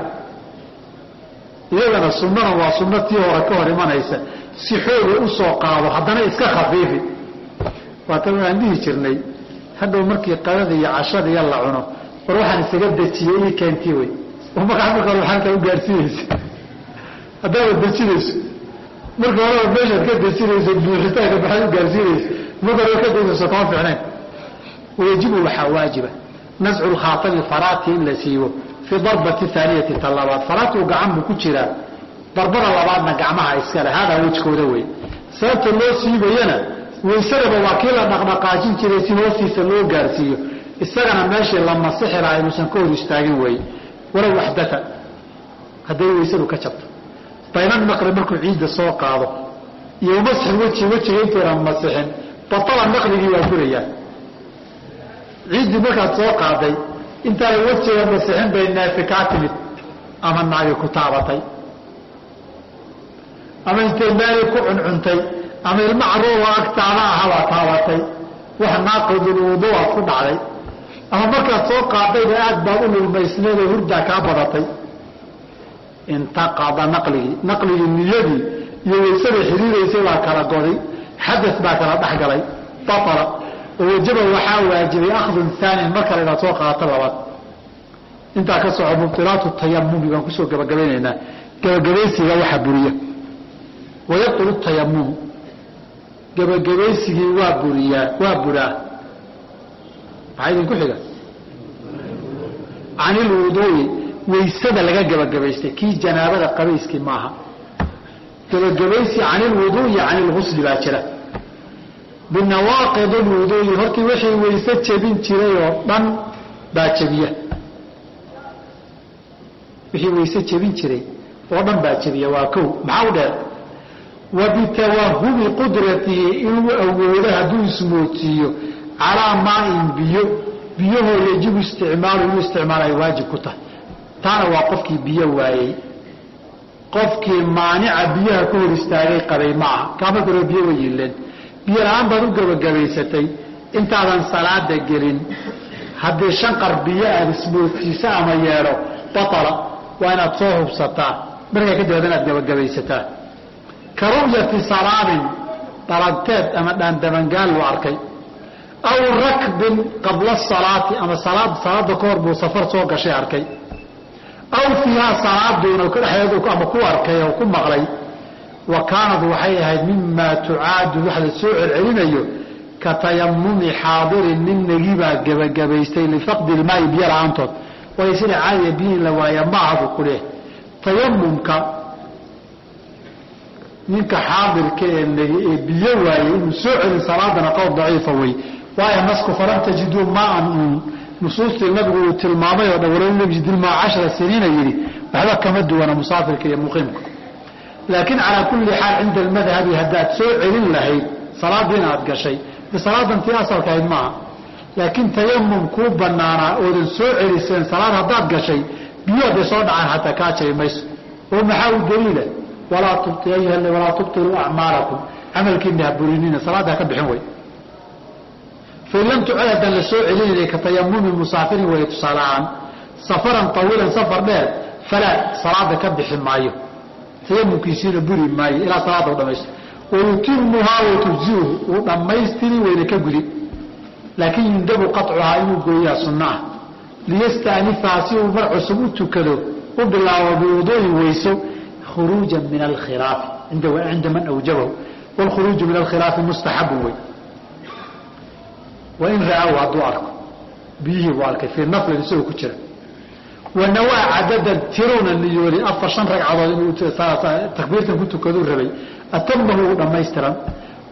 [SPEAKER 1] iyagana sunnana waa sunno tii hore ka hor imanaysa si xooga u soo qaado haddana iska khafiifi. Waata waan dhihi jirnay hadhow markii qadada iyo cashada iyo la cuno war waxaan isaga dejiyey ii keentii wey. Markaa marka hore halkaa u gaarsiinaysa? Haddaaba dejinayso? Marka horeba meeshaad ka dejinayso buuxitaanka maxaad u gaarsiinaysa? Marka hore ka dejinayso kama fiicnayn wayajibu waxaa waajiba. Nascu lkhaatami faraati in la siibo fii darbati aaniyati ta labaad faraatuu gacan buu ku jiraa darbada labaadna gacmaha iskale haadaa wejkooda wey sababta loo siibayana waysadaba waa kii la dhaqdhaqaajin jiray si hoostiisa loo gaarsiiyo. Isagana meeshii la masixi lahaa inuusan ka hor istaagin weeye walow waxdaa hadday waysadu ka jabto. Baynan naqli markuu ciidda soo qaado iyo masxi weji wejiga intaynan masixin batala naqligii waa gurayaa. Ciiddii markaad soo qaaday intaana wejiga masixin bay neefi timid ama naagi ku taabatay ama intay meeli ku cuncuntay ama ilmo agtaada ahabaa taabatay. Wax naaqidulwudu aad ku dhacday. Ama markaad soo qaadayba aad baad u lulmaysneed oo hurdaa kaa badatay. Intaqada naqligii naqligii niyadii iyo waysada xiriiraysay baa kala goday xada baa kala dhexgalay baala wajaba waxaa waajibay akhdun aanin mar kale inaad soo qaadato labaad. Intaa ka soco mubtilaatu tayamumi baan ku soo gabagabaynaynaa. Gabagabaysiga waxa buriya wayabtulu tayamumu gabagabaysigii waa buriyaa waa buraa maxaa idinku xiga can ilwuduui laga gabagabaystay kii janaabada qabayskii maaha gabagabaysi can ilwuduui baa jira binawaaqid lwuduui hortii wixii wayse jebin jiray oo dhan baa jebiya wixii wayse jebin jiray oo dhan baa jebiya waa kow maxaa u dheer wa bitawahumi qudratihi inuu awoodo hadduu ismoodsiiyo calaa maain biyo biyahoo yajibu isticmaalu inuu isticmaal ay waajib ku tahay taana waa qofkii biyo waayey qofkii maanica biyaha ka hor istaagay qabay maaha kaama karo biyo way yileen biyo la'aan baad u gabagabaysatay intaadan salaada gelin haddii shanqar biyo aada ismoodsiisa ama yeedho batala waa inaad soo hubsataa markaa kadib inaad gabagabaysataa ka ru'yati salaabin dalagteed ama dhaandabangaal lu arkay aw rakbin qabla salaati ama salaad salaada ka hor buu safar soo gashay arkay aw fiihaa salaaduuna dhexdeedu ama ku arkay oo ku maqlay wa kaanad waxay ahayd mimaa tucaadu wax la soo celcelinayo ka tayamumi xaadirin nin negibaa gebagabaystay lifaqdi ilmaayi biyo la'aantood sida caadiga biyo in la waaya maaha buu ku tayamumka ninka xaadirka ee biyo waayey inuu soo celin salaadana qowl daciifa wey waayo nasku falam tajiduu maan uun. Nusuustii nabigu uu tilmaamay oo yajidilmaa cashara siniina yidhi waxba kama duwana musaafirka iyo muqiimka. Laakiin calaa kulli xaal cinda almadhabi haddaad soo celin lahayd salaadiina aad gashay de salaadan tii asalka ahayd maaha. Laakiin tayamum kuu banaanaa oodan soo celiseen salaad haddaad gashay biyo hadday soo dhacaan xataa kaa jabi mayso. Oo maxaa u daliila walaa tubtiluu acmaalakum. Camalkiina ha burinina salaada ka bixin way. Fain tucad haddaan la celinayna ka tayamumi musaafirin way tusaalahaan safaran tawiilan safar dheer falaa salaada ka bixi maayo. Tayamumkiisiina buri maayo ilaa salaada u dhamaysto. Wayutimuhaa watujziuhu uu dhammaystiri wayna ka gudi. Laakiin yundabu qaطcuhaa inuu gooyaa sunno ah. Liyastaanifaha si uu mar cusub u tukado u bilaabo biwuduu'in weyso khuruuja min alkhilaafi cinda man awjabahu wاlkhuruuju min alkhilaafi mustaxabun wey wain ra'aw hadduu arko biyihii buu arkay fii naflin isagoo ku jira wanawaa cadadan tirowna niyooday afar shan ragcadood inuu takbiirtan ku tukaduu rabay atamahu dhammaystiran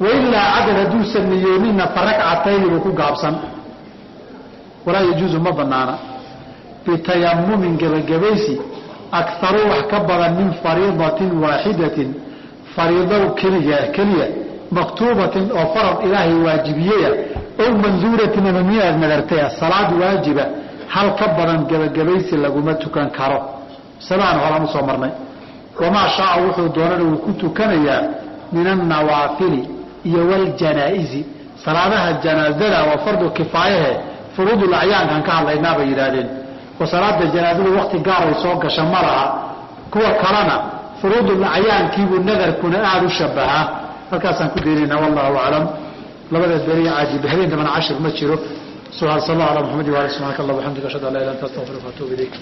[SPEAKER 1] wailaa cadad hadduusan niyoonina fa ragcatayni buu ku gaabsan walaa yajuuzu ma banaana bitayamumin gebagabaysi akaru wax ka badan min fariidatin waaxidatin fariido keliga keliya maktuubatin oo farad ilaahay waajibiyaya ow manduuratin ama miyaad nadartaya salaad waajiba hal ka badan gebagabaysi laguma tukan karo salaaan horaan u soo marnay wamaa shaaa wuxuu doonana wuu ku tukanayaa min annawaafili iyo waljanaa'izi salaadaha janaazada waa fardu kifaayahe furuudul acyaankan ka hadlaynaa bay yidhaahdeen oo salaada janaazadu wakti gaar ay soo gasha ma laha. Kuwa kalena furuudul acyaankiibuu nadarkuna aada u shabahaa halkaasaan ku daynaynaa wallahu aclam. Labada beriya caajib habeen dambana cashir ma jiro. Sal allah ala muxamadi waali subxaanaka allah waxamdika ashhadu an la ilah anta astaqfiruka atuub ilayk